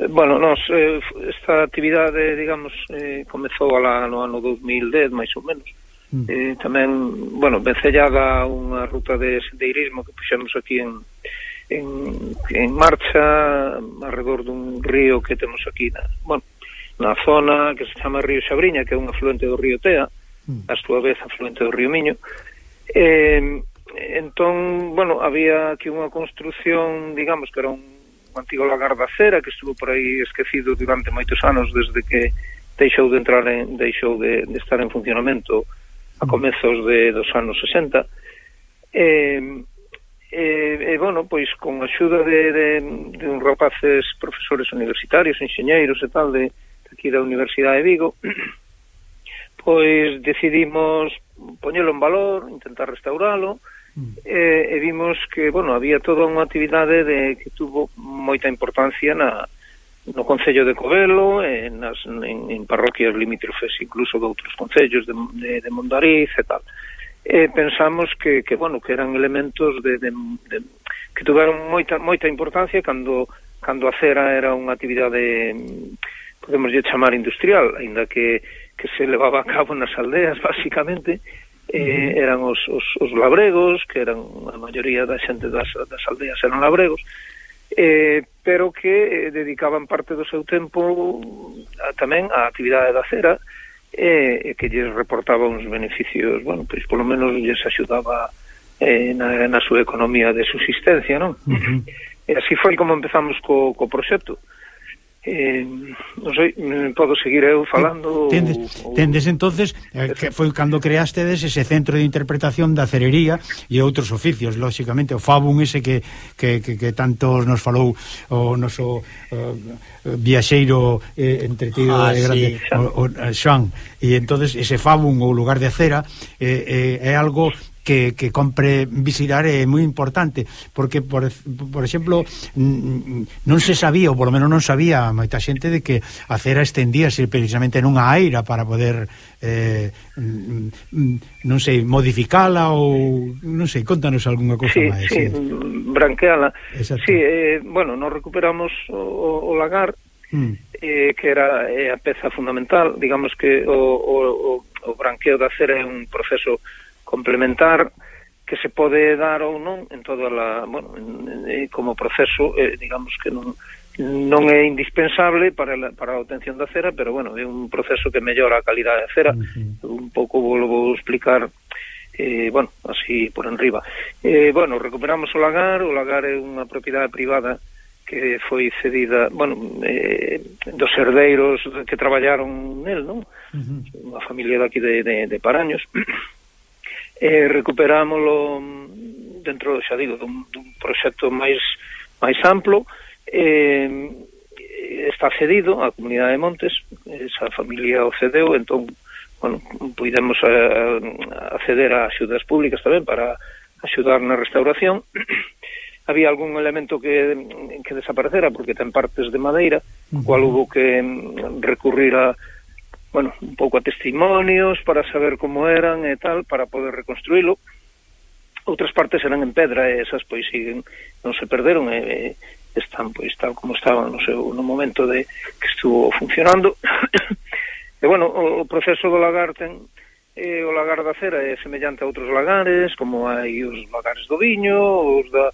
Eh, bueno, nos, eh, esta actividade, digamos, eh, comezou alá no ano 2010, máis ou menos. Mm. Eh, tamén, bueno, vencellada unha ruta de sendeirismo que puxemos aquí en, en, en marcha alrededor dun río que temos aquí na, bueno, na zona que se chama Río Xabriña, que é un afluente do río Tea, mm. a súa vez afluente do río Miño. Eh, entón, bueno, había aquí unha construción, digamos, que era un antigo lagar da Cera que estuvo por aí esquecido durante moitos anos desde que deixou de entrar en, deixou de, de estar en funcionamento a comezos de, dos anos 60 e, e, e bueno, pois con a axuda de, de, de un rapaces profesores universitarios, enxeñeiros e tal de, de aquí da Universidade de Vigo pois decidimos poñelo en valor, intentar restauralo mm. e, e vimos que, bueno, había toda unha actividade de que tuvo moita importancia na no Concello de Covelo, en, nas, en, en parroquias limítrofes incluso de outros concellos de, de, de Mondariz e tal. E pensamos que, que bueno, que eran elementos de, de, de que tuveron moita moita importancia cando cando a cera era unha actividade podemos lle chamar industrial, aínda que que se levaba a cabo nas aldeas basicamente eh, eran os, os, os labregos, que eran a maioría da xente das, das aldeas eran labregos, eh, pero que eh, dedicaban parte do seu tempo a, tamén á actividade da cera, eh, que lles reportaba uns beneficios, bueno, pois polo menos lles axudaba eh, na, na súa economía de subsistencia, non? Uh -huh. E así foi como empezamos co, co proxecto. Uh Eh, non sei, podo seguir eu falando Tendes, ou, tendes entonces eh, que foi cando creastedes ese centro de interpretación da cerería e outros oficios, lóxicamente o Fabun ese que, que, que, que tanto nos falou o noso uh, viaxeiro eh, entretido ah, de grande sí. o, o, Xoan e entonces ese Fabun ou lugar de cera eh, eh, é algo que, que compre visitar é moi importante porque por, por exemplo non se sabía ou polo menos non sabía moita xente de que a cera estendíase precisamente nunha aira para poder eh, non sei, modificala ou non sei, contanos algunha cousa sí, máis sí, sí, branqueala. Sí, eh, bueno, non recuperamos o, o lagar mm. eh, que era eh, a peza fundamental. Digamos que o, o, o, o branqueo da cera é un proceso complementar que se pode dar ou non en toda a, bueno, en, en, eh, como proceso, eh, digamos que non non é indispensable para la, para a obtención da cera, pero bueno, é un proceso que mellora a calidade da cera. Uh -huh. Un pouco vou, vou explicar eh, bueno, así por enriba. Eh, bueno, recuperamos o lagar, o lagar é unha propiedade privada que foi cedida, bueno, eh, dos herdeiros que traballaron nel, non? Uh -huh. Unha familia daqui de, de, de Paraños e recuperámolo mm, dentro, xa digo, dun, dun proxecto máis máis amplo eh, está cedido á Comunidade de Montes esa familia o cedeu entón, bueno, puidemos eh, acceder a, a axudas públicas tamén para axudar na restauración había algún elemento que, que desaparecera porque ten partes de madeira uh -huh. cual hubo que mm, recurrir a bueno, un pouco a testimonios para saber como eran e tal, para poder reconstruílo. Outras partes eran en pedra e esas pois siguen, non se perderon e, e están pois tal como estaban no seu no momento de que estuvo funcionando. e bueno, o, o proceso do lagar ten eh, o lagar da cera é semellante a outros lagares, como hai os lagares do viño, os da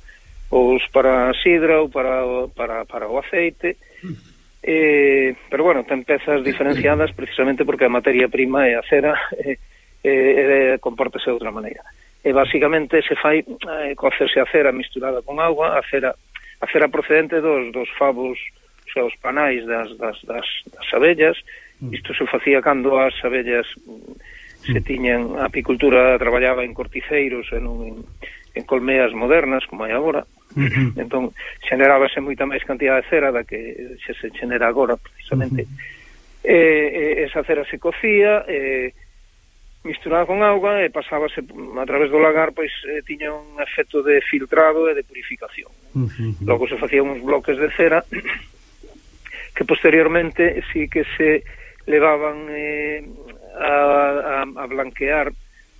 os para a sidra ou para para para o aceite. Mm eh, pero bueno, ten pezas diferenciadas precisamente porque a materia prima é a cera e eh, eh, compórtese de outra maneira. E basicamente se fai eh, cocerse a cera misturada con agua, a cera, a cera procedente dos, dos favos, o sea, os panais das, das, das, das abellas, mm. isto se facía cando as abellas mm, se tiñan a apicultura traballaba en corticeiros e non en, en colmeas modernas, como hai agora, uh -huh. entón xenerábase moita máis cantidad de cera da que xa se xenera agora, precisamente. Uh -huh. eh, eh, esa cera se cocía, eh, misturada con auga e pasábase a través do lagar pois eh, tiña un efecto de filtrado e de purificación. Uh -huh. Logo se facían uns bloques de cera que posteriormente sí que se levaban eh, a, a, a blanquear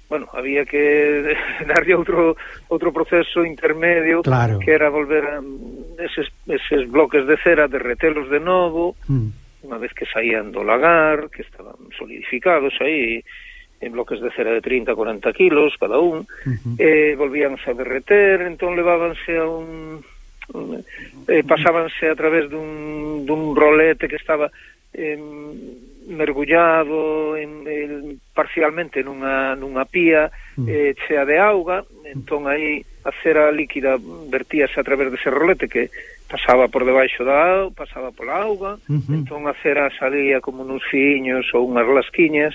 bueno, había que darlle outro outro proceso intermedio claro. que era volver a eses, eses bloques de cera, derretelos de novo, mm. unha vez que saían do lagar, que estaban solidificados aí, en bloques de cera de 30 40 kilos cada un, uh -huh. eh, volvíanse a derreter, entón levábanse a un... un eh, pasábanse a través dun, dun rolete que estaba... Eh, mergullado en, en, parcialmente nunha, nunha pía mm. eh, chea de auga, entón aí a cera líquida vertíase a través dese rolete que pasaba por debaixo da auga, pasaba pola auga, uh -huh. entón a cera salía como uns fiños ou unhas lasquiñas,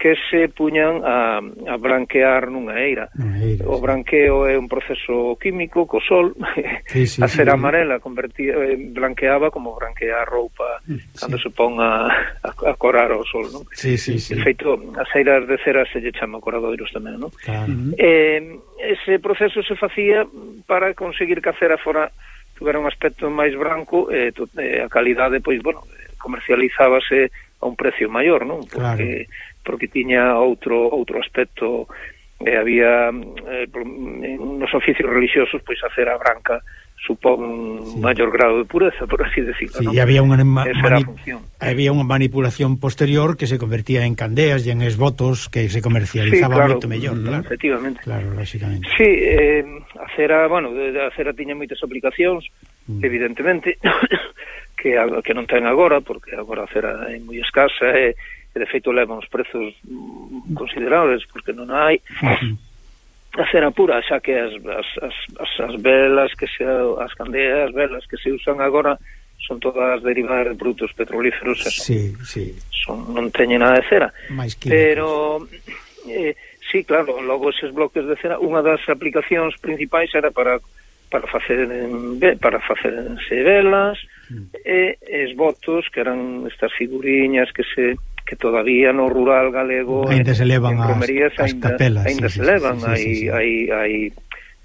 que se puñan a, a branquear nunha eira. eira o branqueo é un proceso químico co sol, sí, sí, a cera sí, amarela convertía, eh, branqueaba como branquear roupa sí. cando se pon a, a, a corar ao sol, non? Sí, sí, sí. De feito, as eiras de cera se lle chama coradoiros tamén, non? Claro. Eh, ese proceso se facía para conseguir que a cera fora tuvera un aspecto máis branco eh, e eh, a calidade, pois, bueno, comercializábase a un precio maior, non? Porque claro porque tiña outro outro aspecto e eh, había eh, nos oficios religiosos pois a cera branca supón un sí. maior grado de pureza, por así decirlo. Sí, ¿no? y había unha, mani había unha manipulación posterior que se convertía en candeas e en esvotos que se comercializaba sí, claro, moito mellor, claro. Efectivamente. Claro, lógicamente. Sí, eh, a cera, bueno, a cera tiña moitas aplicacións, mm. evidentemente, que que non ten agora, porque agora a cera é moi escasa, e eh, que de feito leva uns prezos considerables, porque non hai a cera pura, xa que as, as, as, as, as velas que se, as candeas, velas que se usan agora son todas derivadas de produtos petrolíferos eso. sí, sí. Son, non teñen nada de cera pero eh, sí, claro, logo eses bloques de cera unha das aplicacións principais era para para facer para facerse velas mm. e esbotos que eran estas figuriñas que se que todavía no rural galego ainda se levan as, romerías, as ainda, capelas ainda sí, se sí, levan sí, sí, hai, sí, sí. hai, hai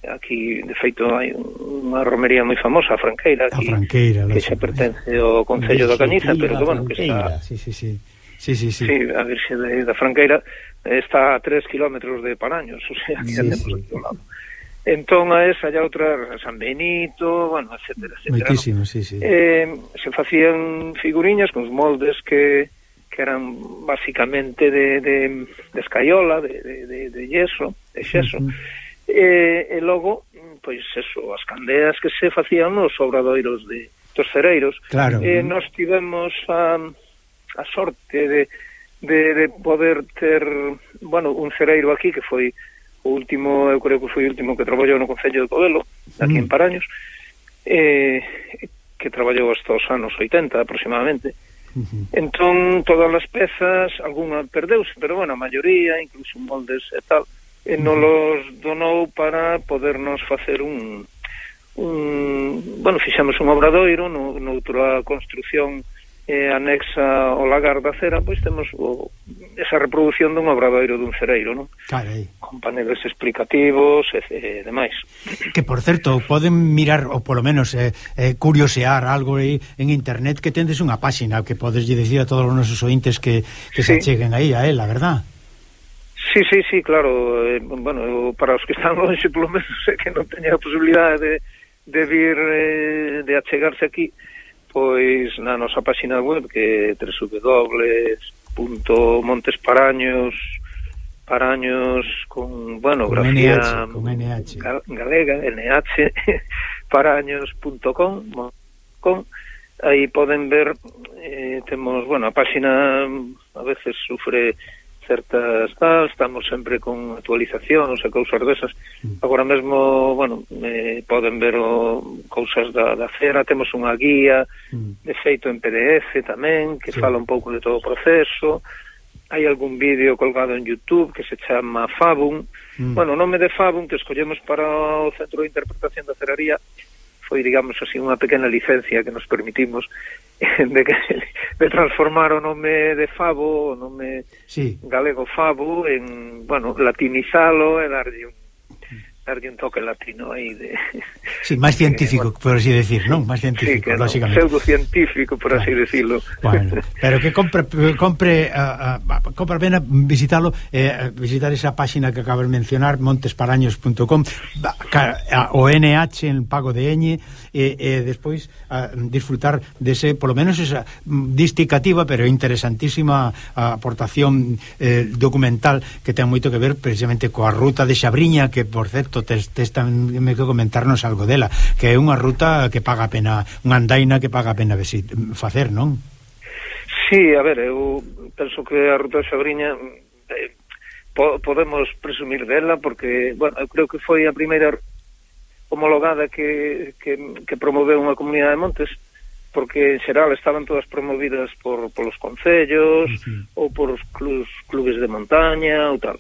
aquí de feito hai unha romería moi famosa a Franqueira, aquí, a Franqueira que xa eh. pertence ao Concello da Cañiza pero que bueno, que está sí, sí, sí. Sí, sí, sí. sí, a Virxe da Franqueira está a 3 kilómetros de Paraños, o sea, que sí, andemos sí. aquí ao lado. Entón a esa e a outra San Benito, bueno, etcétera, etcétera. Moitísimo, no? sí, sí. Eh, se facían figuriñas con moldes que que eran basicamente de, de, de escaiola, de, de, de yeso, de xeso, uh eh, -huh. e, e logo, pois eso, as candeas que se facían nos obradoiros de dos cereiros. Claro. E nos tivemos a, a sorte de, de, de poder ter, bueno, un cereiro aquí que foi o último, eu creo que foi o último que traballou no Concello de Codelo, aquí mm. en Paraños, eh, que traballou hasta os anos 80 aproximadamente, Entón, todas as pezas, alguna perdeuse, pero bueno, a maioría, incluso moldes e tal, e non los donou para podernos facer un, un bueno, fixemos un obradoiro no, noutra construción eh, anexa o lagar da cera, pois temos o, esa reproducción dun obradoiro dun cereiro, non? Carai. Con paneles explicativos e, e demais. Que, por certo, poden mirar, ou polo menos eh, eh, curiosear algo aí en internet, que tendes unha páxina que podes dicir a todos os nosos ointes que, que sí. se cheguen aí a ela, verdad? Sí, sí, sí, claro. Eh, bueno, para os que están longe, polo menos, é que non teña a posibilidade de, de vir, eh, de achegarse aquí, pois na nosa páxina web que é www.montesparaños paraños con, bueno, con grafía NH, con NH. galega, NH paraños.com con aí poden ver eh, temos, bueno, a páxina a veces sufre certas tal, estamos sempre con actualizacións e cousas desas. Mm. Agora mesmo, bueno, eh, poden ver o, cousas da, da cera, temos unha guía mm. de feito en PDF tamén, que sí. fala un pouco de todo o proceso, hai algún vídeo colgado en Youtube que se chama Fabum, mm. bueno, o nome de Fabum que escollemos para o Centro de Interpretación da Ceraría foi, digamos así, unha pequena licencia que nos permitimos de, que, de transformar o nome de Fabo, o nome sí. galego Fabo, en, bueno, latinizalo e darlle un darlle un toque latino aí de... Sí, máis científico, eh, por así decir, non? Máis científico, sí, no, lógicamente. Pseudocientífico, por así decirlo. Bueno, pero que compre, compre, a, a, compra pena visitarlo, eh, visitar esa páxina que acabas de mencionar, montesparaños.com, o NH en pago de ñ, e, e despois a, disfrutar dese, polo menos esa disticativa, pero interesantísima aportación eh, documental que ten moito que ver precisamente coa ruta de Xabriña, que por certo tes, tes tamén me que comentarnos algo dela, que é unha ruta que paga a pena, unha andaina que paga a pena visit, facer, non? Sí, a ver, eu penso que a ruta de Xabriña eh, po podemos presumir dela porque, bueno, eu creo que foi a primeira homologada que, que, que promoveu unha comunidade de montes porque en xeral estaban todas promovidas por, polos concellos sí. ou por os clubs, clubes de montaña ou tal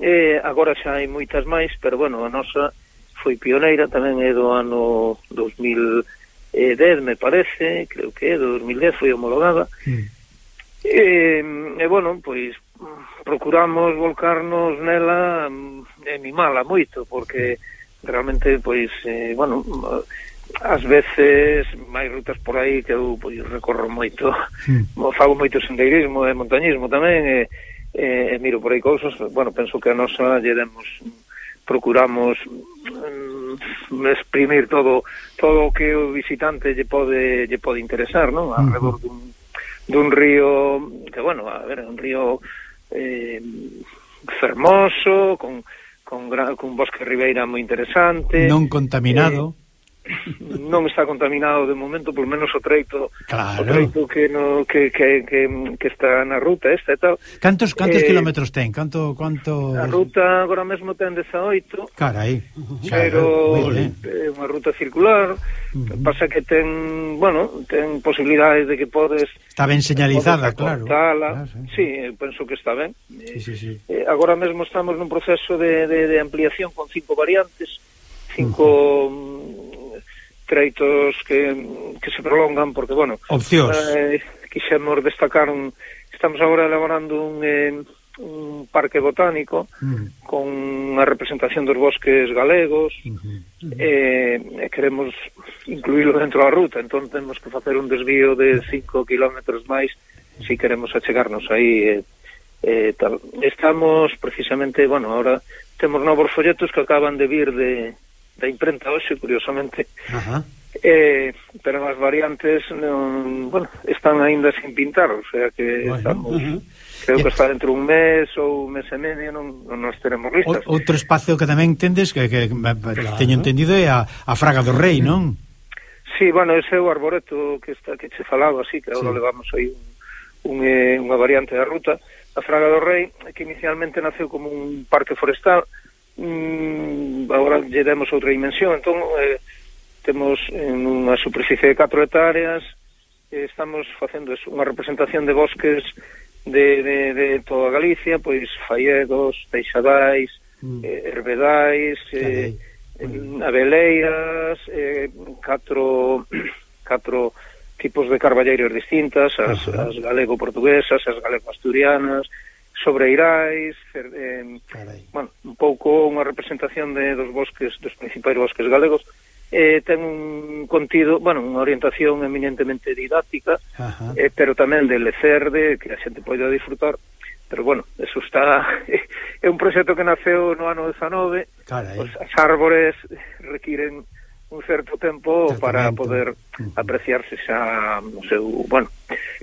eh, agora xa hai moitas máis pero bueno, a nosa foi pioneira tamén é do ano 2010 me parece creo que é, do 2010 foi homologada sí. e, e bueno, pois procuramos volcarnos nela mm, e mimala moito porque sí realmente pois eh, bueno, ás veces máis rutas por aí que eu pois recorro moito, mm. Fago moito sendeirismo e montañismo tamén e, e, e miro por aí cousas, bueno, penso que a nosa lle demos procuramos mm, exprimir todo todo o que o visitante lle pode lle pode interesar, non? Hmm. alrededor dun, dun río que bueno, a ver, un río eh, fermoso con con, con bosque ribeira moi interesante. Non contaminado. Eh, non está contaminado de momento, por menos o treito, claro. o treito que, no, que, que, que, que está na ruta esta e tal. Cantos, cantos eh, kilómetros ten? Canto, canto... A ruta agora mesmo ten 18. Carai. Pero é unha ruta circular, uh -huh. pasa que ten, bueno, ten posibilidades de que podes... Está ben señalizada, claro. Claro, ah, sí. sí, eh, penso que está ben. Sí, sí, sí. Eh, agora mesmo estamos nun proceso de, de, de ampliación con cinco variantes, cinco... Uh -huh mm, treitos que, que se prolongan porque, bueno... Opcións. Eh, quixemos destacar un... Estamos agora elaborando un... Eh, un parque botánico mm. con a representación dos bosques galegos mm -hmm. eh, e queremos incluílo dentro da ruta entón temos que facer un desvío de 5 kilómetros máis se si queremos achegarnos aí eh, eh, tal. estamos precisamente, bueno, ahora temos novos folletos que acaban de vir de da imprenta hoxe, curiosamente. Ajá. Eh, pero as variantes non, bueno, están aínda sin pintar, o sea que bueno, estamos, uh -huh. creo que eh, está dentro un mes ou un mes e medio non, non nos teremos listas. O, outro espacio que tamén entendes, que, que claro. teño entendido é a, a Fraga do Rei, non? Sí, bueno, ese é o arboreto que está que che falaba, así que agora sí. levamos aí un, un, eh, unha variante da ruta. A Fraga do Rei, que inicialmente naceu como un parque forestal, uh mm, agora lle demos outra dimensión. Entón eh, temos en unha superficie de 4 hectáreas eh, estamos facendo eso, unha representación de bosques de, de, de toda Galicia pois faiedos, teixadais mm. eh, herbedais eh, eh abeleiras eh, catro catro tipos de carballeiros distintas as, as galego-portuguesas as galego-asturianas sobreirais, eh, bueno, un pouco unha representación de dos bosques, dos principais bosques galegos, eh, ten un contido, bueno, unha orientación eminentemente didáctica, Ajá. eh, pero tamén de lecer, de que a xente poida disfrutar, pero bueno, eso está é un proxecto que naceu no ano 19, Carai. os as árbores requiren un certo tempo para poder apreciarse xa no seu, bueno,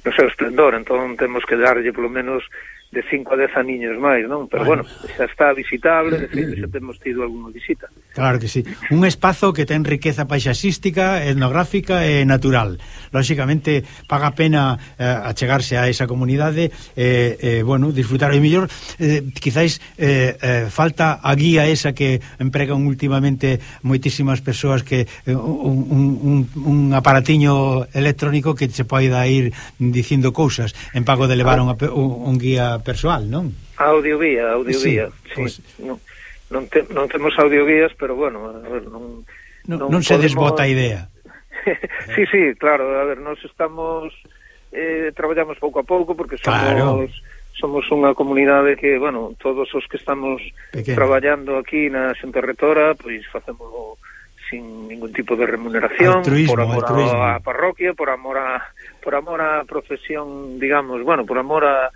no seu esplendor, entón temos que darlle polo menos de 5 a 10 aniños máis, non? Pero bueno, bueno xa está visitable, de feito xa temos tido algunha visita. Claro que sí. Un espazo que ten riqueza paisaxística, etnográfica e natural. Lóxicamente, paga pena eh, achegarse a esa comunidade e, eh, eh, bueno, disfrutar. E mellor, eh, quizáis, eh, eh, falta a guía esa que empregan últimamente moitísimas persoas que eh, un, un, un, unha aparatiño electrónico que se poida ir dicindo cousas en pago de levar ah. un, un guía persoal, non? Audiovía, audiovía, sí. sí. Pues... Non, non, te, non temos audioguías, pero bueno, a ver, non, non, non, non se podemos... desbota a idea. sí, sí, claro, a ver, nós estamos eh, traballamos pouco a pouco porque somos claro somos unha comunidade que, bueno, todos os que estamos Pequena. traballando aquí na Xunta Retora, pois facemos sin ningún tipo de remuneración altruismo, por amor altruismo. a parroquia, por amor a por amor a profesión, digamos, bueno, por amor a,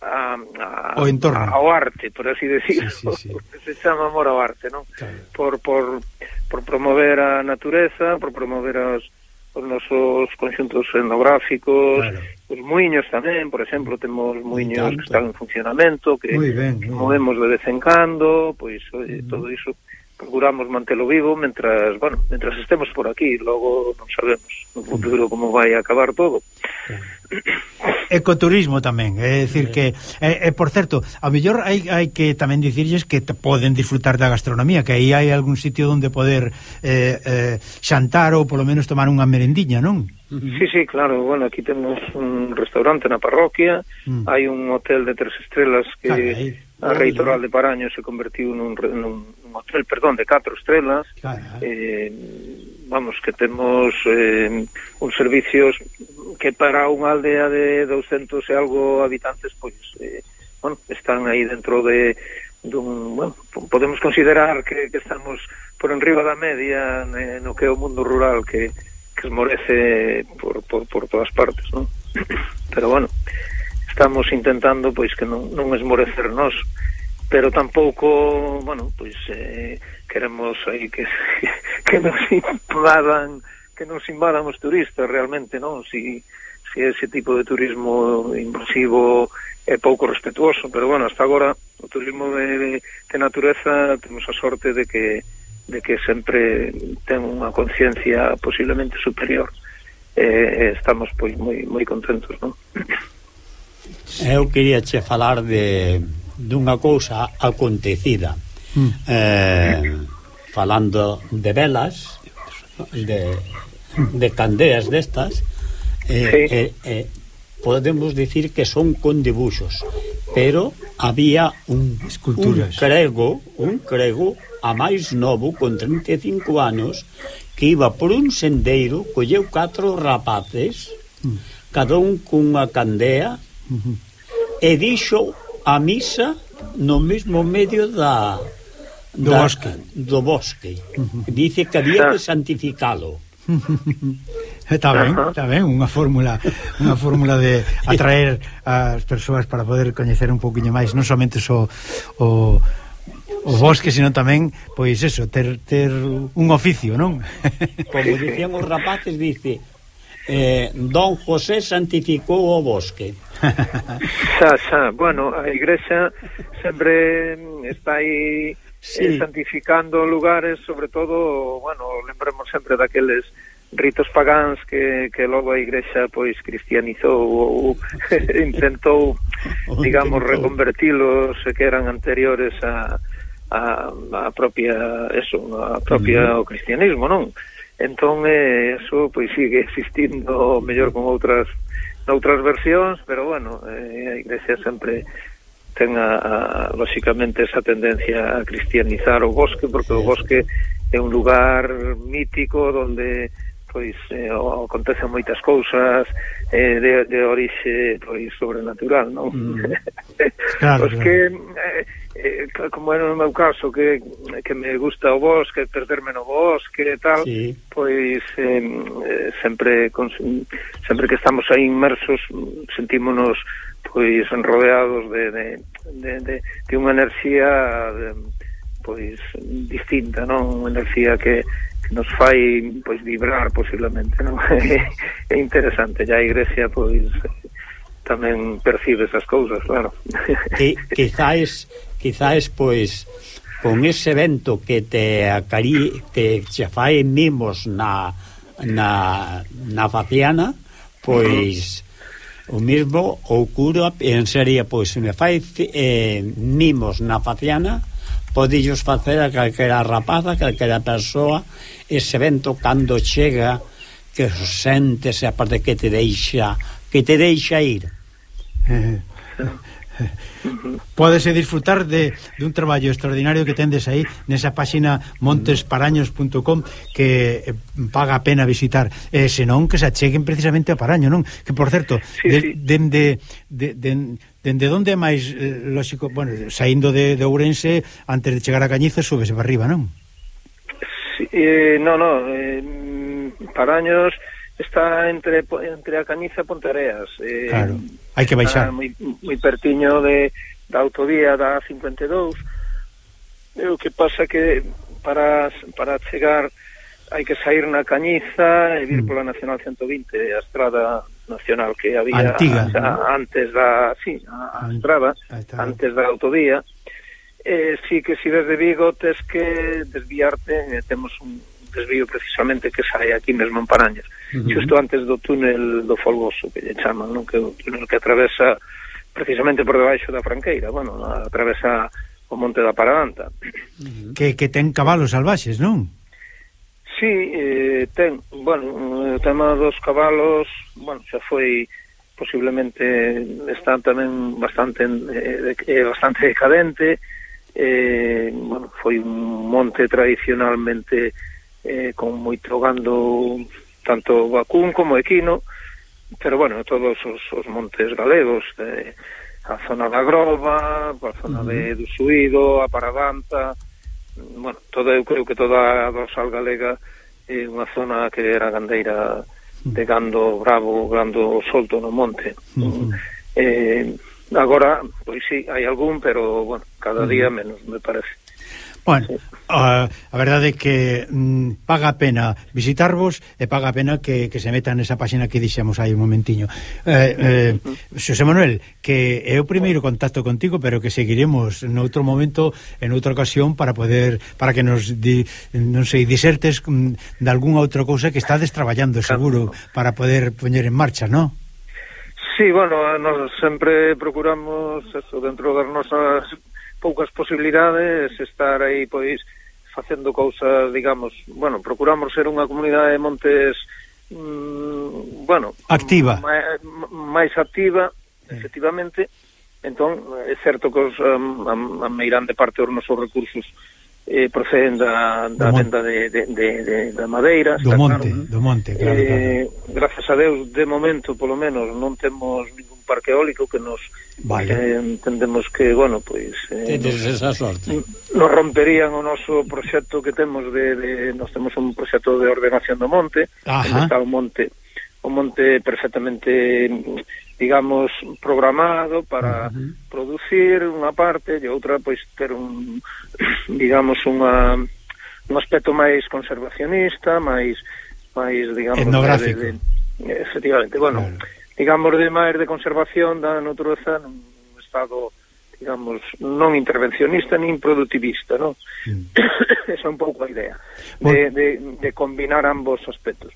a, a o entorno. A, ao arte, por así decirlo, sí, sí, sí. se chama amor ao arte, non? Claro. Por, por, por promover a natureza, por promover os, os nosos conxuntos etnográficos, claro. os muiños tamén, por exemplo, temos muiños que están en funcionamento, que, ben, que movemos de vez en cando, pois mm. todo iso procuramos mantelo vivo mentras, bueno, mentras estemos por aquí, logo non sabemos no futuro como vai a acabar todo. Ecoturismo tamén, é dicir que e, e por certo, a mellor hai, hai que tamén dicirlles que te poden disfrutar da gastronomía, que aí hai algún sitio onde poder eh, eh, xantar ou polo menos tomar unha merendiña, non? Sí, sí, claro, bueno, aquí temos un restaurante na parroquia, mm. hai un hotel de tres estrelas que ah, Carai, a Reitoral de Paraño se convertiu nun, nun hotel, perdón, de 4 estrelas. Ah, eh, vamos, que temos eh, uns servicios que para unha aldea de 200 e algo habitantes, pois, eh, bueno, están aí dentro de dun, bueno, podemos considerar que, que estamos por enriba da media eh, no que é o mundo rural que, que esmorece por, por, por todas partes, non? Pero bueno, estamos intentando pois que non, non esmorecer nós pero tampouco, bueno, pois eh, queremos aí que, que nos invadan que nos invadan os turistas realmente, non? Si, si ese tipo de turismo invasivo é pouco respetuoso, pero bueno, hasta agora o turismo de, de natureza temos a sorte de que de que sempre ten unha conciencia posiblemente superior eh, estamos pois moi moi contentos, non? Eu quería che falar de dunha cousa acontecida. Mm. Eh, falando de velas, de, de candeas destas, eh, sí. eh, eh, podemos dicir que son con dibuxos, pero había un, Esculturas. un crego, un crego a máis novo con 35 anos que iba por un sendeiro, colleu catro rapaces, mm. cada un cunha candea, mm -hmm. e dixo a misa no mesmo medio da, do da, bosque. Do bosque. Dice que había que santificalo. Eh, está ben, está ben, unha fórmula, unha fórmula de atraer as persoas para poder coñecer un pouquiño máis, non somente so, o o bosque, sino tamén pois eso, ter ter un oficio, non? Como dicían os rapaces, dice, eh, Don José santificou o bosque. xa, xa, bueno, a igrexa sempre está aí eh, sí. eh, santificando lugares, sobre todo, bueno, lembremos sempre daqueles ritos pagáns que, que logo a igrexa pois cristianizou ou intentou digamos reconvertilos eh, que eran anteriores a, a, a propia eso, a propia mm. o cristianismo, non? Entón, eh, eso pois, sigue existindo mellor con outras noutras versións, pero bueno, eh, a Iglesia sempre ten a, a, lóxicamente esa tendencia a cristianizar o bosque, porque o bosque é un lugar mítico donde pois eh, acontecen moitas cousas eh, de, de orixe pois sobrenatural, non? Mm. Claro, os que eh, eh, como era no meu caso que, que me gusta o bosque, perderme no bosque e tal, sí. pois eh, eh sempre con, sempre que estamos aí inmersos sentímonos pois rodeados de, de, de, de, de unha enerxía de, pois distinta, non? Unha enerxía que que nos fai pois vibrar posiblemente, non? é interesante, ya a Igrexa pois tamén percibe esas cousas, claro. Que quizáis quizáis pois con ese evento que te acari, que xa fai mimos na na na faciana, pois o mismo ocurre en sería pois se me fai eh, mimos na faciana podillos facer a calquera rapaza, a calquera persoa, ese vento cando chega que sentes a parte que te deixa, que te deixa ir. Pódese disfrutar de, de un traballo extraordinario que tendes aí nesa páxina montesparaños.com que eh, paga a pena visitar e senón que se acheguen precisamente a Paraño, non? Que por certo, sí, de, sí. dende de, de, dende onde é máis eh, lógico, bueno, saindo de, de Ourense antes de chegar a Cañiza súbese para arriba, non? Sí, eh, no, no, eh, Paraños está entre entre a Cañiza e Ponteareas. Eh, claro Hai que baixar. Ah, moi, moi pertiño de, da autovía da 52. E o que pasa que para, para chegar hai que sair na Cañiza e vir mm. pola Nacional 120, a estrada nacional que había Antiga, a, ¿no? antes da, sí, a, a estrada, antes da autovía. Eh, sí que si desde Vigo tes que desviarte, eh, temos un desvío precisamente que sai aquí mesmo en Parañas, uh -huh. xusto antes do túnel do Folgoso, que lle chaman, non? que é o túnel que atravesa precisamente por debaixo da Franqueira, bueno, atravesa o Monte da Paradanta. Uh -huh. Que, que ten cabalos salvaxes, non? Sí, eh, ten, bueno, o tema dos cabalos, bueno, xa foi posiblemente está tamén bastante eh, eh bastante decadente, eh, bueno, foi un monte tradicionalmente eh, con moito gando tanto vacún como equino, pero bueno, todos os, os montes galegos, eh, a zona da Groba, a zona uh -huh. de, do Suído, a Paradanta, mm, bueno, toda, eu creo que toda a dorsal galega é eh, unha zona que era gandeira de gando bravo, gando solto no monte. Uh -huh. eh, agora, pois sí, hai algún, pero bueno, cada día menos, me parece. Bueno, sí. A, a verdade é que mm, paga a pena visitarvos e paga a pena que, que se metan nesa páxina que dixemos aí un momentiño. Eh, eh, Xosé Manuel, que é o primeiro contacto contigo, pero que seguiremos noutro momento, en outra ocasión para poder para que nos di, non sei, disertes mm, de algunha outra cousa que estades traballando seguro para poder poñer en marcha, non? Sí, bueno, nós sempre procuramos eso, dentro das nosas poucas posibilidades estar aí pois facendo cousas, digamos, bueno, procuramos ser unha comunidade de montes mm, bueno, activa. Máis, máis activa, eh. efectivamente. Entón, é certo que os, a, a meirande parte dos nosos recursos eh, proceden da, da venda de, de, de, de, da madeira do monte, claro. do monte claro, eh, claro. gracias a Deus, de momento polo menos non temos ningún parque eólico que nos vale. eh, entendemos que, bueno, pois... Eh, Tedes esa sorte. Nos romperían o noso proxecto que temos de, de nos temos un proxecto de ordenación do monte, Ajá. está o monte o monte perfectamente digamos programado para uh -huh. producir unha parte e outra pois ter un digamos unha un aspecto máis conservacionista, máis máis digamos etnográfico. De, de, efectivamente, bueno, claro digamos, de máis de conservación da natureza nun estado digamos, non intervencionista nin productivista, non? Mm. Esa é un pouco a idea bueno. de, de, de combinar ambos aspectos.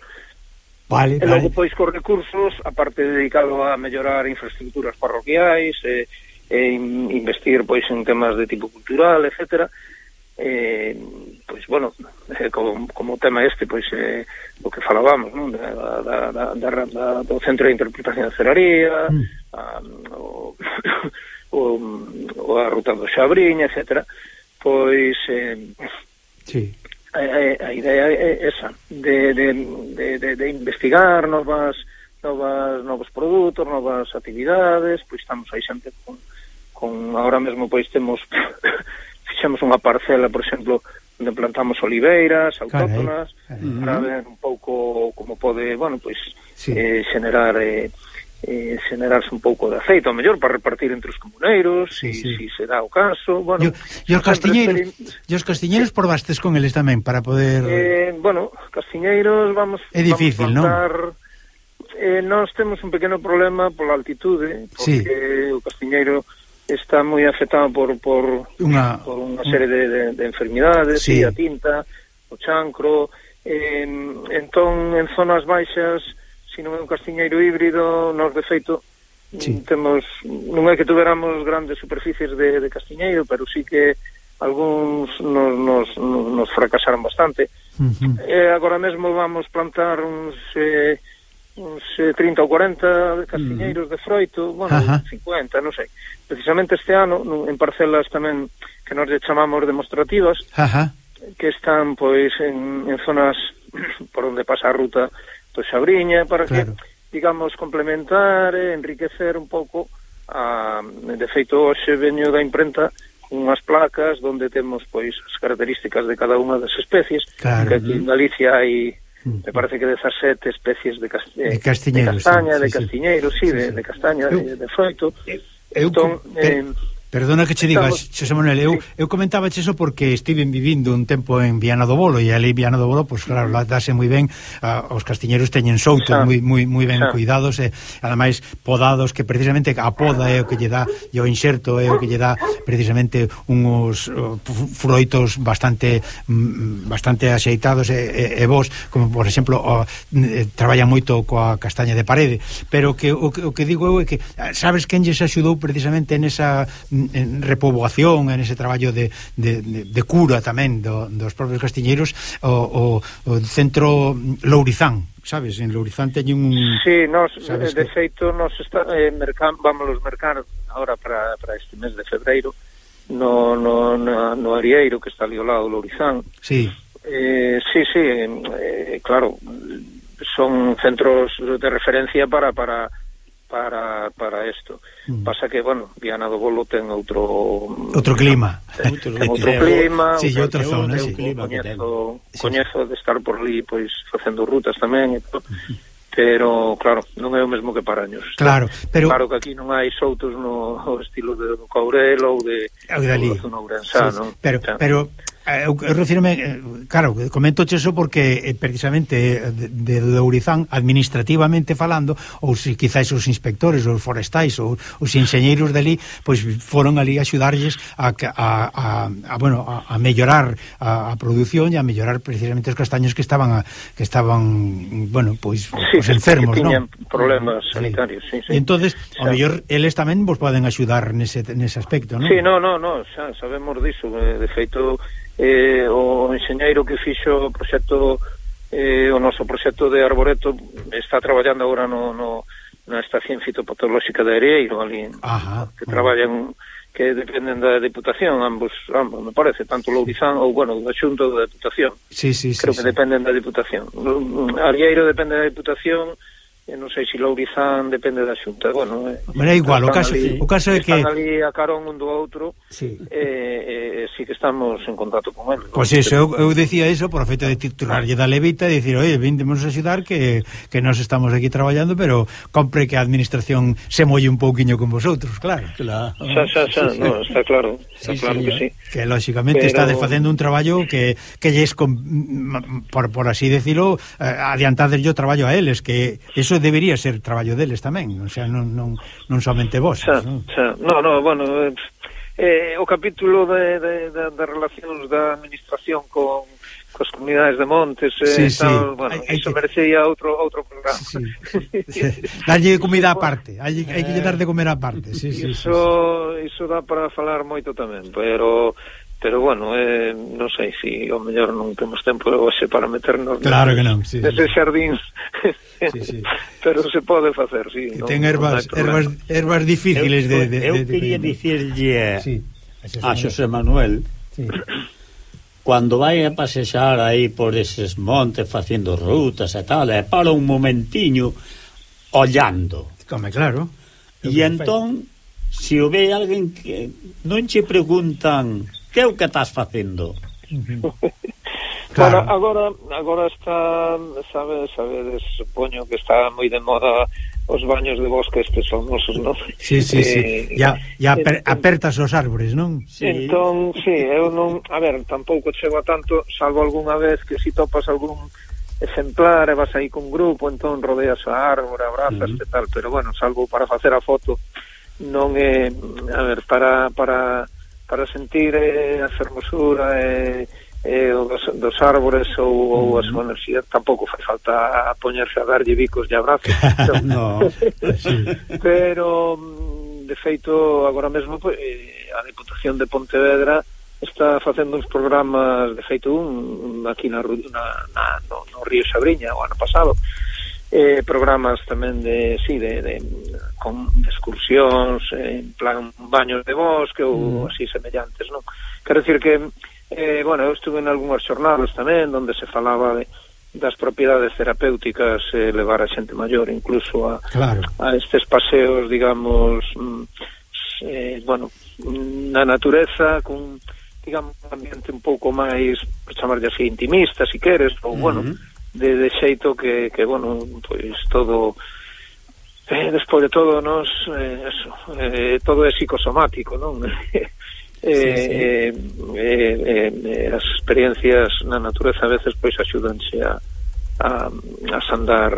Vale, e logo, vale. pois, cos recursos, aparte de dedicado a mellorar infraestructuras parroquiais, e, e investir, pois, en temas de tipo cultural, etcétera, eh, pois, bueno, eh, como, como tema este, pois, eh, o que falábamos, non? Da, da, da, da, da, do Centro de Interpretación de Ceraría, mm. a, o, o, o, a Ruta do Xabriña, etc. Pois, eh, sí. a, a, a idea é esa, de, de, de, de, de investigar novas novas novos produtos, novas actividades, pois estamos aí sempre con, con agora mesmo pois temos fixemos unha parcela, por exemplo, onde plantamos oliveiras autóctonas carai, carai. para ver un pouco como pode, bueno, pois sí. eh, generar eh, eh, generarse un pouco de aceite, ao mellor para repartir entre os comuneiros, sí, si, sí. si se dá o caso, bueno. E os castiñeiros, e os castiñeiros por bastes con eles tamén para poder Eh, bueno, castiñeiros vamos É difícil, vamos plantar, non? Eh, nós temos un pequeno problema pola altitude, porque sí. o castiñeiro está moi afectado por por unha, por unha serie de, de, de enfermidades, sí. a tinta, o chancro, eh, entón en zonas baixas, se non é un castiñeiro híbrido, nos de feito sí. temos non é que tuveramos grandes superficies de, de castiñeiro, pero sí que algúns nos, nos, nos fracasaron bastante. Uh -huh. eh, agora mesmo vamos plantar uns eh, uns eh, 30 ou 40 castiñeiros mm. de froito, bueno, Ajá. 50, non sei. Precisamente este ano, en parcelas tamén que nos chamamos demostrativas, Ajá. que están pois en, en zonas por onde pasa a ruta do Xabriña, para claro. que, digamos, complementar, e enriquecer un pouco a, de feito, hoxe veño da imprenta unhas placas onde temos pois as características de cada unha das especies, claro. que aquí en Galicia hai Mm. me parece que 17 especies de, cast de eh, castiñeiro, de castaña, sí, de castiñeiro, sí, sí, sí, de, sí, de castaña, eu, de, de froito. Eu, entón, eu, eh, Perdona que che diga, Xosé Manuel, eu, eu comentaba iso porque estive vivindo un tempo en Viana do Bolo e ali Viana do Bolo, pois pues, claro, dase moi ben, uh, os castiñeros teñen soutos moi moi moi ben cuidados e ademais podados que precisamente a poda é o que lle dá e o inxerto é o que lle dá precisamente uns uh, froitos bastante mm, bastante axeitados e, e, e vos, como por exemplo, uh, eh, traballa moito coa castaña de parede, pero que o, o que digo eu é que sabes quen lles axudou precisamente nesa en repoboación en ese traballo de, de, de, de cura tamén do, dos propios castiñeiros o, o, o centro Lourizán sabes, en Lourizán teñen un... Sí, nos, de de feito, nos está, eh, mercan, vamos los mercar ahora para, para este mes de febreiro no, no, no, no Arieiro que está ali ao lado, Lourizán. Sí. Eh, Sí, sí, eh, claro son centros de referencia para, para para, para esto. Mm. Pasa que, bueno, Viana do Bolo ten outro... Outro clima. Ten, outro, ten outro clima. Sí, e outra zona, sí. Coñezo, coñezo de estar por ali, pois, facendo rutas tamén e todo. Pero, claro, non é o mesmo que Paraños. Claro, pero... Claro que aquí non hai soutos no estilo de Courel ou de... Ou de ali. Zona Ourensá, sí, sí. Non? Pero, pero Eh, eu, eu refirme, eh, claro, comento eso porque eh, precisamente de, de Dourizán, administrativamente falando, ou se quizáis os inspectores, os forestais, ou os enxeñeiros dali, pois foron ali a axudarlles a, a, a, a, bueno, a, a mellorar a, a produción e a mellorar precisamente os castaños que estaban a, que estaban, bueno, pois sí, pois os enfermos, sí, non? problemas sanitarios, sí, sí. E Entonces, ao mellor eles tamén vos poden axudar nese, nese aspecto, non? Sí, no, no, no, xa sabemos diso, de feito eh, o enxeñeiro que fixo o proxecto eh, o noso proxecto de Arboreto está traballando agora no, no, na estación fitopatolóxica de Areiro ali, Ajá. que traballan que dependen da Diputación ambos, ambos me parece, tanto Lourizán ou bueno, da xunto da Diputación sí, sí, sí, creo sí, que sí. dependen da Diputación Arieiro depende da Diputación e non sei se Lourizán depende da xunta. Bueno, eh, Pero é igual, o caso, ali, o caso é que... Están ali a carón un do outro, sí. e, e, sí que estamos en contacto con ele. Pois pues eso, eu, eu decía eso por feito de titularlle da levita e dicir, oi, vindemos a xudar que, que nos estamos aquí traballando, pero compre que a administración se molle un pouquiño con vosotros, claro. claro. Xa, xa, xa, no, está claro. Sí, claro señor. que sí. Que lógicamente Pero... está desfacendo un traballo que, que lles, por, por así decirlo, eh, adiantades yo traballo a eles, que eso debería ser traballo deles tamén, o sea, non, non, non somente vos. Xa, non? xa. No, no, bueno, eh, eh o capítulo de, de, de, de relacións da administración con cos comunidades de montes eh, sí, eh, sí. Tal, bueno, hai, hai iso que... merecía outro outro programa sí. dalle comida aparte hai, hai que eh, lle dar de comer aparte sí, sí, iso, sí, sí. iso dá para falar moito tamén pero pero bueno, eh, non sei se si, ao mellor non temos tempo hoxe para meternos Claro que non, sí. Nese xardín. Sí, sí. pero se pode facer, sí. Que non, ten herbas, herbas, herbas difíciles eu, de, de Eu de, de, quería dicirlle sí, a Xosé Manuel sí cuando vai a pasexar aí por eses montes facendo rutas e tal, e para un momentiño ollando. Come, claro. E entón, se o ve alguén que non che preguntan que é o que estás facendo. Claro. Bueno, agora agora está sabe, sabedes, supoño que está moi de moda os baños de bosque estes famosos, non? Sí, sí, sí. Eh, ya, ya aper, entón, apertas os árbores, non? Sí. Entón, sí, eu non... A ver, tampouco chego a tanto, salvo algunha vez que si topas algún exemplar e vas aí con grupo, entón rodeas a árbore, abrazas uh -huh. e tal, pero bueno, salvo para facer a foto, non é... A ver, para... para para sentir eh, a fermosura e eh, eh, dos, dos árbores ou, ou a súa enerxía tampouco fai falta poñerse a darlle bicos e abrazos entón, no, pero mm, de feito agora mesmo pues, eh, a Diputación de Pontevedra está facendo uns programas de feito un aquí na, na, na no, no Río Sabriña o ano pasado eh, programas tamén de, sí, de, de con excursións en plan baños de bosque ou mm. así semellantes non? quero dicir que Eh, bueno, eu estuve en algunhas xornadas tamén onde se falaba de, das propiedades terapéuticas eh, levar a xente maior incluso a, claro. a estes paseos, digamos, mm, eh, bueno, na natureza con digamos, un ambiente un pouco máis, por chamarlle así, intimista, si queres, ou, uh -huh. bueno, de, de xeito que, que, bueno, pois todo, eh, despois de todo, nos, eh, eso, eh, todo é psicosomático, non? eh. Eh, eh, eh, as experiencias na natureza a veces pois axúdanse a, a, a sandar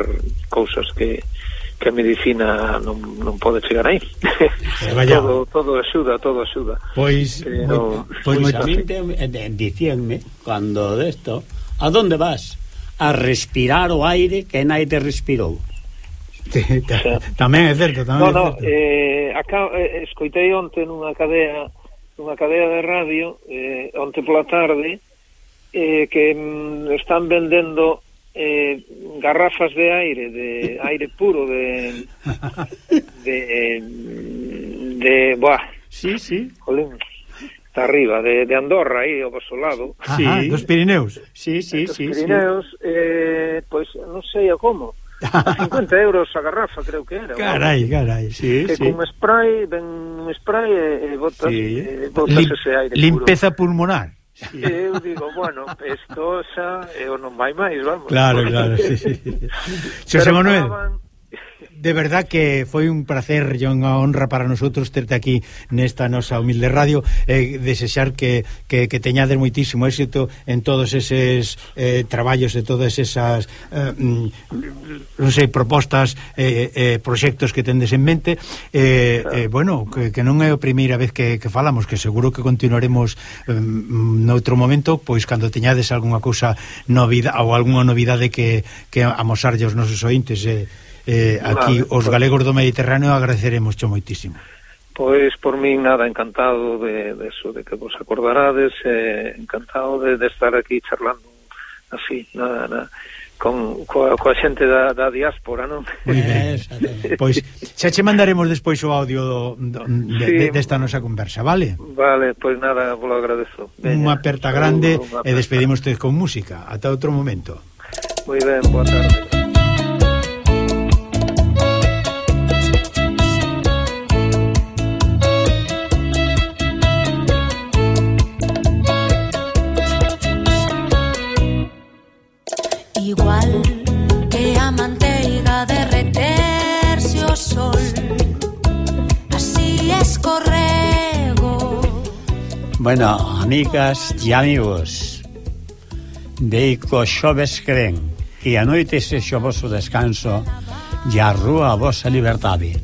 cousas que, que a medicina non, non pode chegar aí. Eh, vaya. todo, todo axuda, todo axuda. Pois, Pero, pois, pois a min eh, dicíanme, cando desto, a donde vas? A respirar o aire que naite respirou. Tamén é certo, tamén no, é certo. No, eh, acá, eh, escoitei onte nunha cadea dunha cadea de radio eh, onte pola tarde eh, que mm, están vendendo eh, garrafas de aire, de aire puro de de eh, de, buah Sí, sí. Jolín. Está arriba de, de Andorra aí ao vosso lado. Ajá, sí. dos Pirineus. Sí, sí, dos sí, Pirineus, sí. eh, pois non sei a como. 50 euros a garrafa, creo que era. Carai, ¿verdad? carai, sí, que sí. con spray, ven un spray e, e botas, sí. e botas Lim, ese aire Limpeza puro. pulmonar. Sí. E eu digo, bueno, isto xa eu non vai máis, vamos. Claro, claro, sí, sí. Xosé Manuel. Estaban, de verdad que foi un placer e unha honra para nosotros terte aquí nesta nosa humilde radio. Eh, desexar que, que, que teñades moitísimo éxito en todos eses eh, traballos e todas esas eh, mm, non sei, propostas e eh, eh, proxectos que tendes en mente. Eh, eh, bueno, que, que non é a primeira vez que, que falamos, que seguro que continuaremos eh, noutro momento pois cando teñades algunha cousa novida, ou algunha novidade que, que amosarlle aos nosos ointes eh, eh, aquí vale, os galegos do Mediterráneo agradeceremos cho moitísimo. Pois por min nada, encantado de, de eso, de que vos acordarades, eh, encantado de, de estar aquí charlando así, na, na, con coa, coa xente da, da diáspora, non? Ben. pois xa che mandaremos despois o audio do, do, de, sí. desta de nosa conversa, vale? Vale, pois nada, vos lo agradezo. Unha aperta grande unha aperta. e despedimos con música. Ata outro momento. Moi ben, boa tarde. igual que a manteiga derreterse o sol. Así escorrego. Bueno, amigas e amigos, deico xoves creen que noite se vosso descanso e a rúa a vosa libertade.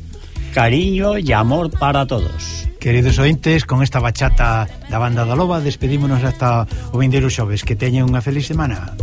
Cariño e amor para todos. Queridos ointes, con esta bachata da banda da Loba despedímonos hasta o vindeiro xoves. Que teñen unha feliz semana.